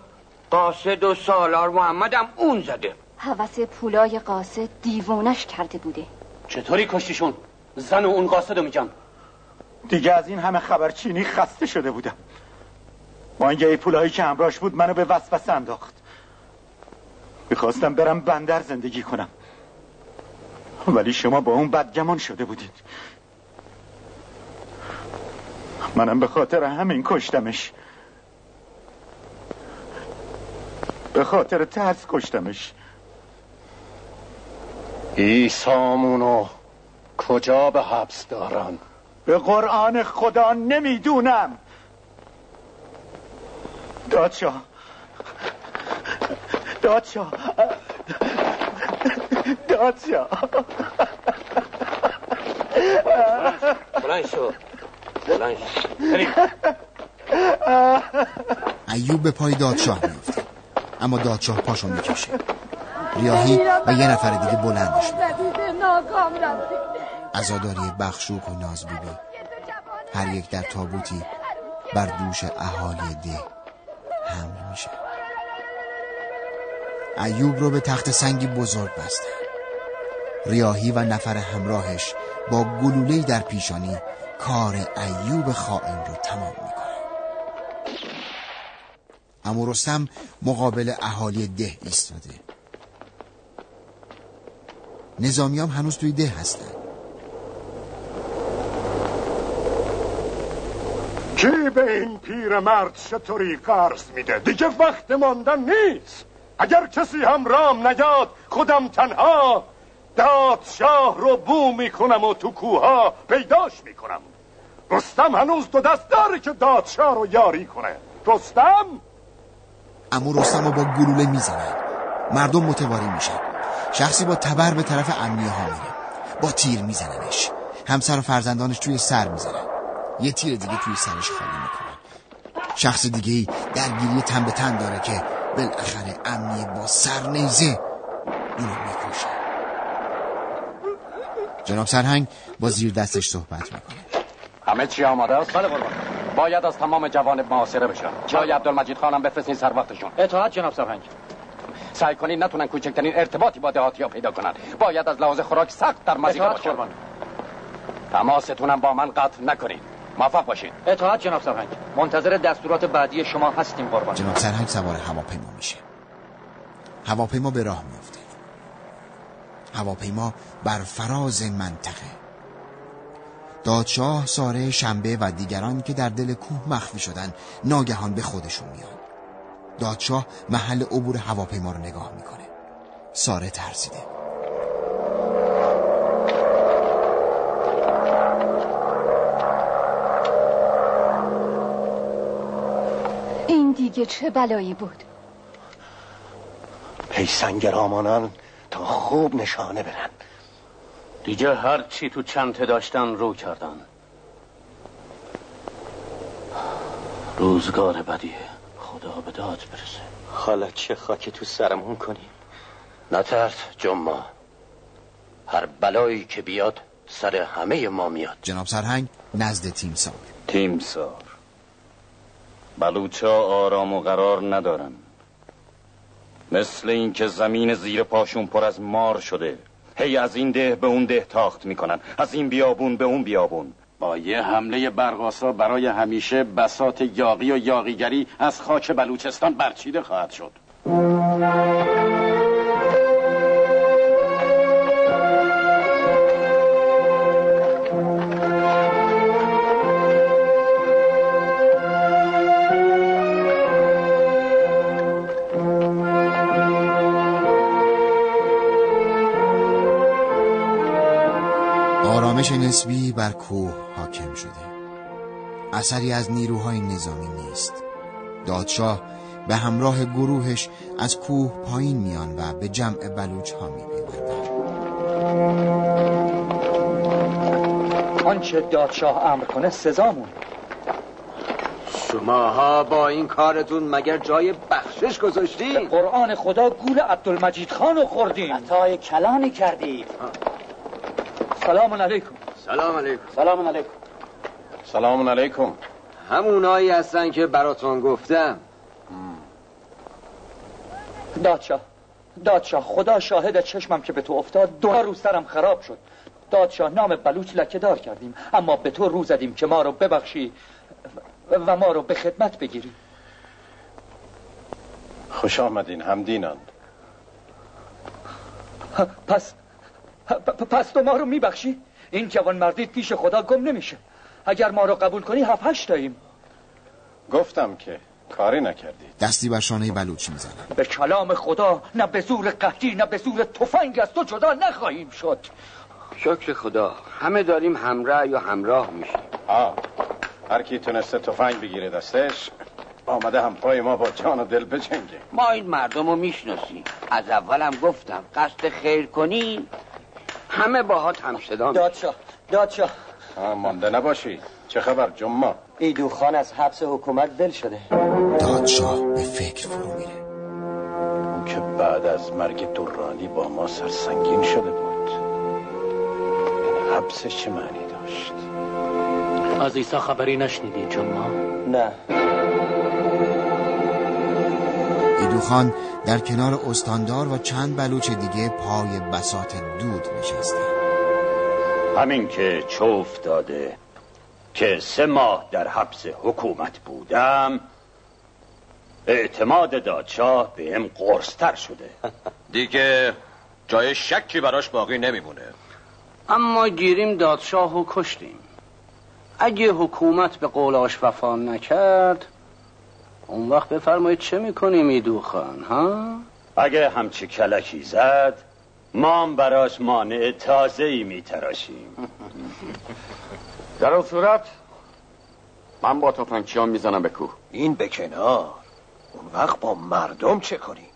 قاصد و سالار محمد هم اون زده.
حوث پولای قاصد دیوونش کرده بوده.
چطوری کشتیشون؟ زن و اون قاصدو میگم
دیگه از این همه خبرچینی خسته شده بودم. مانگه پولایی که همراش بود منو به وسوسه انداخت. می‌خواستم برم بندر زندگی کنم. ولی شما با اون بدگمان شده بودید. منم به خاطر همین کشتمش. به خاطر ترس کشتمش.
ایسامونو کجا به حبس دارن؟
به قرآن خدا نمی‌دونم. دادشاه دادشاه دادشاه
بلند شو. بلند شو.
ایوب به پای دادشاه میفته اما دادشاه پاشو می‌کشه. ریاهی و یه نفر دیگه بلندش ازاداری بخشوک و ناز بیبی هر یک در تابوتی بر دوش اهالی ده حمل میشه. ایوب رو به تخت سنگی بزرگ بستن ریاهی و نفر همراهش با گلولهی در پیشانی کار ایوب خائن رو تمام می‌کنه. اما رستم مقابل اهالی ده ایستاده. نظامیام هنوز توی ده هستن.
کی به این پیر مرد شطوری قرض میده؟ دیگه وقت ماندن نیست. اگر کسی هم رام نیاد خودم تنها دادشاه رو بو می‌کنم و تو کوها پیداش می‌کنم. رستم هنوز دو دست داره که دادشاه رو یاری کنه. رستم؟
امو رستم با گلوله می‌زنن. مردم متواری میشن. شخصی با تبر به طرف امنیه ها میره. با تیر میزننش. همسر و فرزندانش توی سر می‌زنن. یه تیر دیگه توی سرش خالی می‌کنن. شخص دیگه درگیری تن به تن داره که بالاخره امنیه با سر نیزه اینو می‌کشه. جناب سرهنگ با زیر دستش صحبت می‌کنه.
همه چی آماده است؟ بله باید از تمام جوانب محاصره بشن. جای عبدالمجید خانم بفرستین سر وقتشون
اطاعت جناب سرهنگ.
سعی کنین نتونن کوچکترین ارتباطی با دهاتی ها پیدا کنن. باید از لحاظ خوراک سخت در مزیقه
اطاعت
باشن.
قربان
تماستونم با من قطع نکنین. موفق باشین.
اطاعت جناب سرهنگ. منتظر دستورات بعدی شما هستیم قربان
جناب سرهنگ سوار هواپیما میشه. هواپیما به راه میفته هواپیما بر فراز منطقه. دادشاه ساره شنبه و دیگران که در دل کوه مخفی شدن ناگهان به خودشون میان. دادشاه محل عبور هواپیما رو نگاه می‌کنه. ساره ترسیده.
این دیگه چه بلایی بود؟
پیسنگ رامانان تا خوب نشانه برن
دیگه هر چی تو چنته داشتن رو کردن. روزگار بدیه خدا به داد برسه.
حالا چه خاکی تو سرمون کنیم؟
نترس جمعه. هر بلایی که بیاد سر همه ما میاد.
جناب سرهنگ نزد تیمسار
تیمسار بلوچا آرام و قرار ندارن. مثل اینکه زمین زیر پاشون پر از مار شده. هی از این ده به اون ده تاخت می‌کنن. از این بیابون به اون بیابون.
با یه حمله برقاسا برای همیشه بسات یاقی و یاقیگری از خاک بلوچستان برچیده خواهد شد.
نسبی بر کوه حاکم شده. اثری از نیروهای نظامی نیست. دادشاه به همراه گروهش از کوه پایین میان و به جمع بلوچ ها می
آنچه دادشاه امر کنه سزامون.
شماها با این کارتون مگر جای بخشش گذاشتین
قرآن خدا گول عبدالمجید خان رو خوردیم.
خطای کلانی کردید
سلام علیکم.
سلام علیکم.
سلام علیکم.
سلام علیکم.
همونایی هستن که براتون گفتم.
دادشاه دادشاه خدا شاهد چشمم که به تو افتاد. دو روز سرم خراب شد. دادشاه نام بلوچ لکه دار کردیم. اما به تو رو زدیم که ما رو ببخشی و ما رو به خدمت بگیری.
خوش آمدین همدینان.
پس پس تو ما رو میبخشی؟ این جوان مردید پیش خدا گم نمیشه. اگر ما رو قبول کنی هفت هشت تاییم
گفتم که کاری نکردید.
دستی بر شانه بلوچ می‌زنه
به کلام خدا نه به زور قحطی نه به زور تفنگ از تو جدا نخواهیم شد.
شکر خدا. همه داریم همراه یا همراه میشیم.
آه. هر کی تونسته تفنگ بگیره دستش آمده هم پای ما با جان و دل بجنگه.
ما این مردم رو می‌شناسیم. از اولم گفتم قصد خیر کنی همه باهات هم صدا
دادشاه دادشاه.
آه مانده نباشی. چه خبر جمعه
ایدو خان از حبس حکومت ول شده.
دادشاه به فکر فرو میره
اون که بعد از مرگ دورانی با ما سرسنگین شده بود. این حبسش چه معنی داشت؟
از عیسی خبری نشنیدی جمعه
نه.
ایدوخان در کنار استاندار و چند بلوچ دیگه پای بسات دود نشسته.
همین که چوف داده که سه ماه در حبس حکومت بودم اعتماد دادشاه به هم قرصتر شده. *laughs*
دیگه جای شکی براش باقی نمیمونه.
اما گیریم دادشاه و کشتیم. اگه حکومت به قولاش وفا نکرد اون وقت بفرمایید چه می‌کنیم ایدو خان ها؟ اگه همچی کلکی زد ما هم براش مانع تازه ای میتراشیم. *laughs*
در اون صورت من با تفنگچیان می‌زنم به کوه.
این به کنار. اون وقت با مردم چه کنیم؟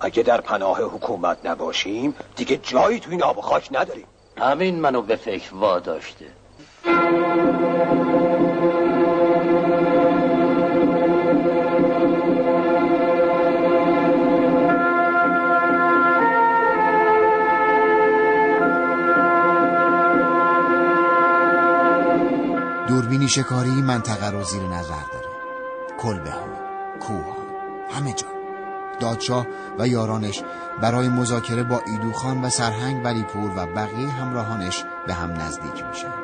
اگه در پناه حکومت نباشیم دیگه جایی تو این آب و خاک نداریم.
همین منو به فکر واداشته.
دوربینی شکاری این منطقه رو زیر نظر داره. کلبه ها کوه ها همه جا. دادشاه و یارانش برای مذاکره با ایدوخان و سرهنگ ولیپور و بقیه همراهانش به هم نزدیک میشن.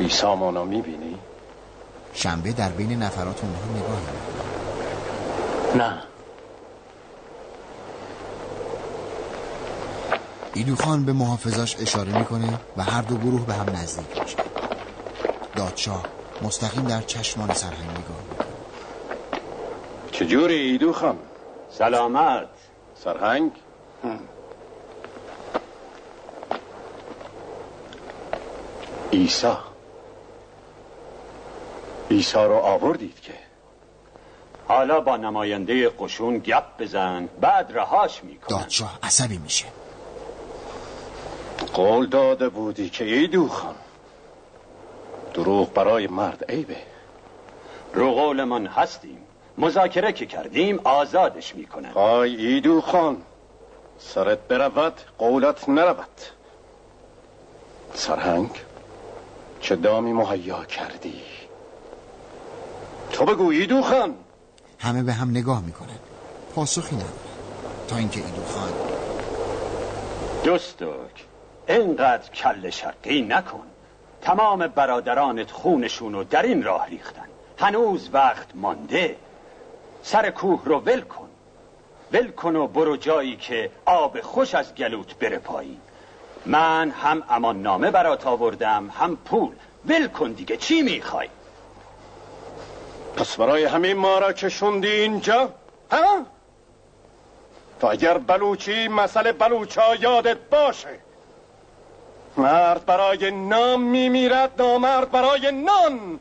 بی سامانا می‌بینی؟
شنبه در بین نفرات اونها نگاه.
نه
ایدوخان به محافظاش اشاره می‌کنه و هر دو گروه به هم نزدیک میشه دادشاه مستقیم در چشمان سرهنگ نگاه می‌کنه
چجوری ایدو خان؟
سلامت
سرهنگ؟ ایسا ایسا رو آوردید که.
حالا با نماینده قشون گپ بزن بعد رهاش میکن
دادشاه عصبی میشه.
قول داده بودی که ایدو خان دروغ برای مرد عیبه.
رو قول من هستیم. مذاکره که کردیم آزادش می‌کنن.
آی ایدو خان سرت برود قولت نرود. سرهنگ چه دامی مهیا کردی؟ تو بگو ایدو خان
همه به هم نگاه می‌کنن. پاسخی نداره تا اینکه ایدوخان
دوستوک اینقدر کل شرقی نکن. تمام برادرانت خونشونو در این راه ریختن. هنوز وقت مانده. سر کوه رو ول کن. ول کن و برو جایی که آب خوش از گلوت بره پایین. من هم امان نامه برات آوردم هم پول. ول کن دیگه چی می‌خوای؟
پس برای همین ما را کشوندی اینجا ها؟ تو اگر بلوچی مسئله بلوچا یادت باشه. مرد برای نام میمیرد نامرد برای نان.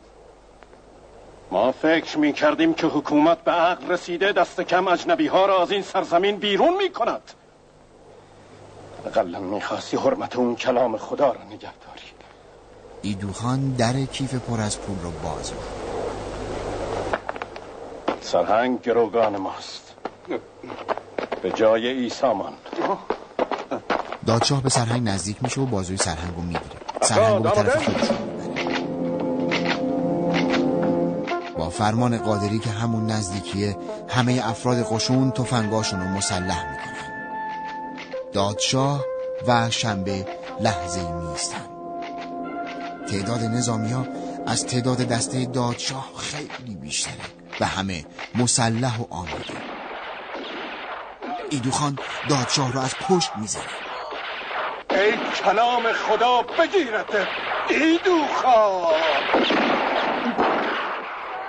ما فکر می کردیم که حکومت به عقل رسیده دست کم اجنبی ها را از این سرزمین بیرون می کند
اقلا می‌خواستی حرمت اون کلام خدا را نگهداری
ایدوخان در کیف پر از پول رو باز
سرهنگ گروگان ماست. به جای ایسا ماند.
دادشاه به سرهنگ نزدیک میشه و بازوی سرهنگ رو می‌گیره. سرهنگ رو به طرف خودش با فرمان قادری که همون نزدیکیه همه افراد قشون تفنگاشون رو مسلح می‌کنن. دادشاه و شنبه لحظه میستن تعداد نظامی ها از تعداد دسته دادشاه خیلی بیشتره. و همه مسلح و آماده. ایدوخان دادشاه رو از پشت می‌زنه.
ای کلام خدا بگیرته ایدوخان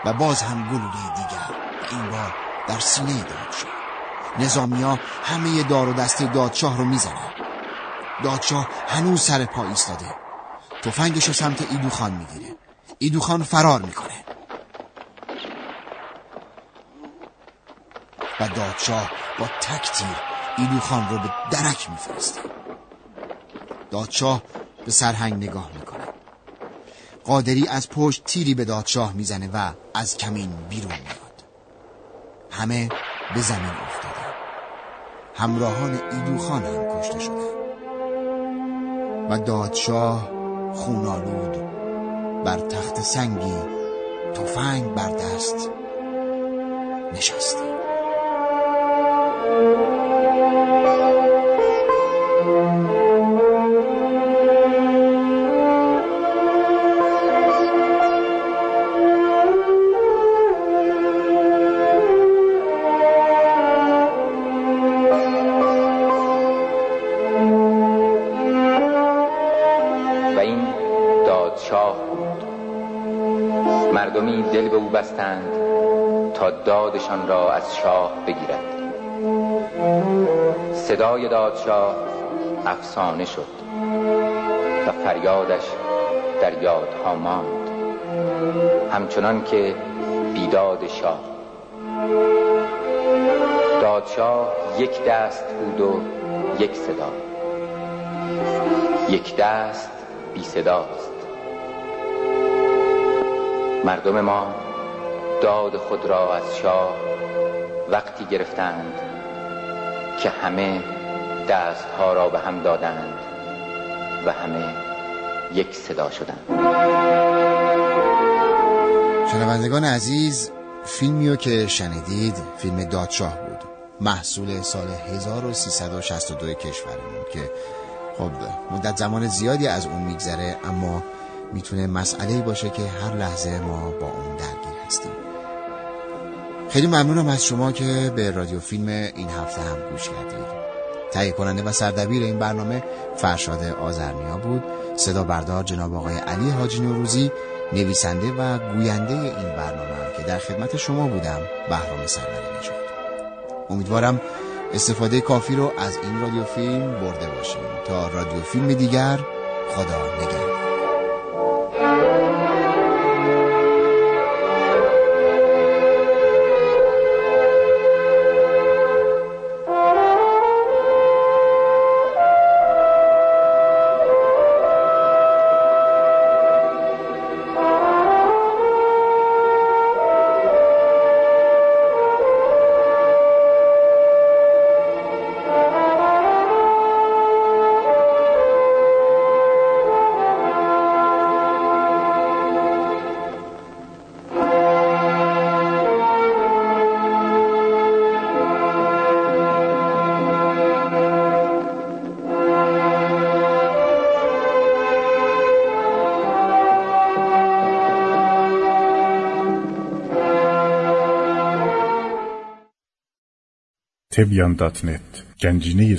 و باز هم گلوله دیگر و این بار در سینه دادشاه نظامی ها همه دار و دسته دادشاه رو می‌زنن. دادشاه هنوز سر پا ایستاده. تفنگش رو سمت ایدوخان می‌گیره. ایدوخان فرار می‌کنه. و دادشاه با تک تیر ایدوخان رو به درک میفرسته دادشاه به سرهنگ نگاه می‌کنه قادری از پشت تیری به دادشاه می‌زنه و از کمین بیرون میاد همه به زمین افتاده همراهان ایدوخان هم کشته شده و دادشاه خونالود بر تخت سنگی تفنگ بر دست نشسته.
بستند تا دادشان را از شاه بگیرد. صدای دادشاه افسانه شد و فریادش در یادها ماند. همچنان که بیداد شاه. دادشاه یک دست بود و یک صدا. یک دست بی صداست مردم ما داد خود را از شاه وقتی گرفتند که همه دستها را به هم دادند و همه یک صدا شدند.
شنوندگان عزیز فیلمیو که شنیدید فیلم دادشاه بود. محصول سال 1362 کشورمون که خب مدت زمان زیادی از اون میگذره اما می‌تونه مسئله باشه که هر لحظه ما با اون هستیم خیلی ممنونم از شما که به رادیو فیلم این هفته هم گوش کردید. تهیه کننده و سردبیر این برنامه فرشاد آزرنیا بود. صدا بردار جناب آقای علی حاجی نوروزی نویسنده و گوینده این برنامه که در خدمت شما بودم بهرام سروری نژاد. امیدوارم استفاده کافی رو از این رادیو فیلم برده باشیم. تا رادیو فیلم دیگر خدا نگهدار.
heb jan dat net. Gędziny.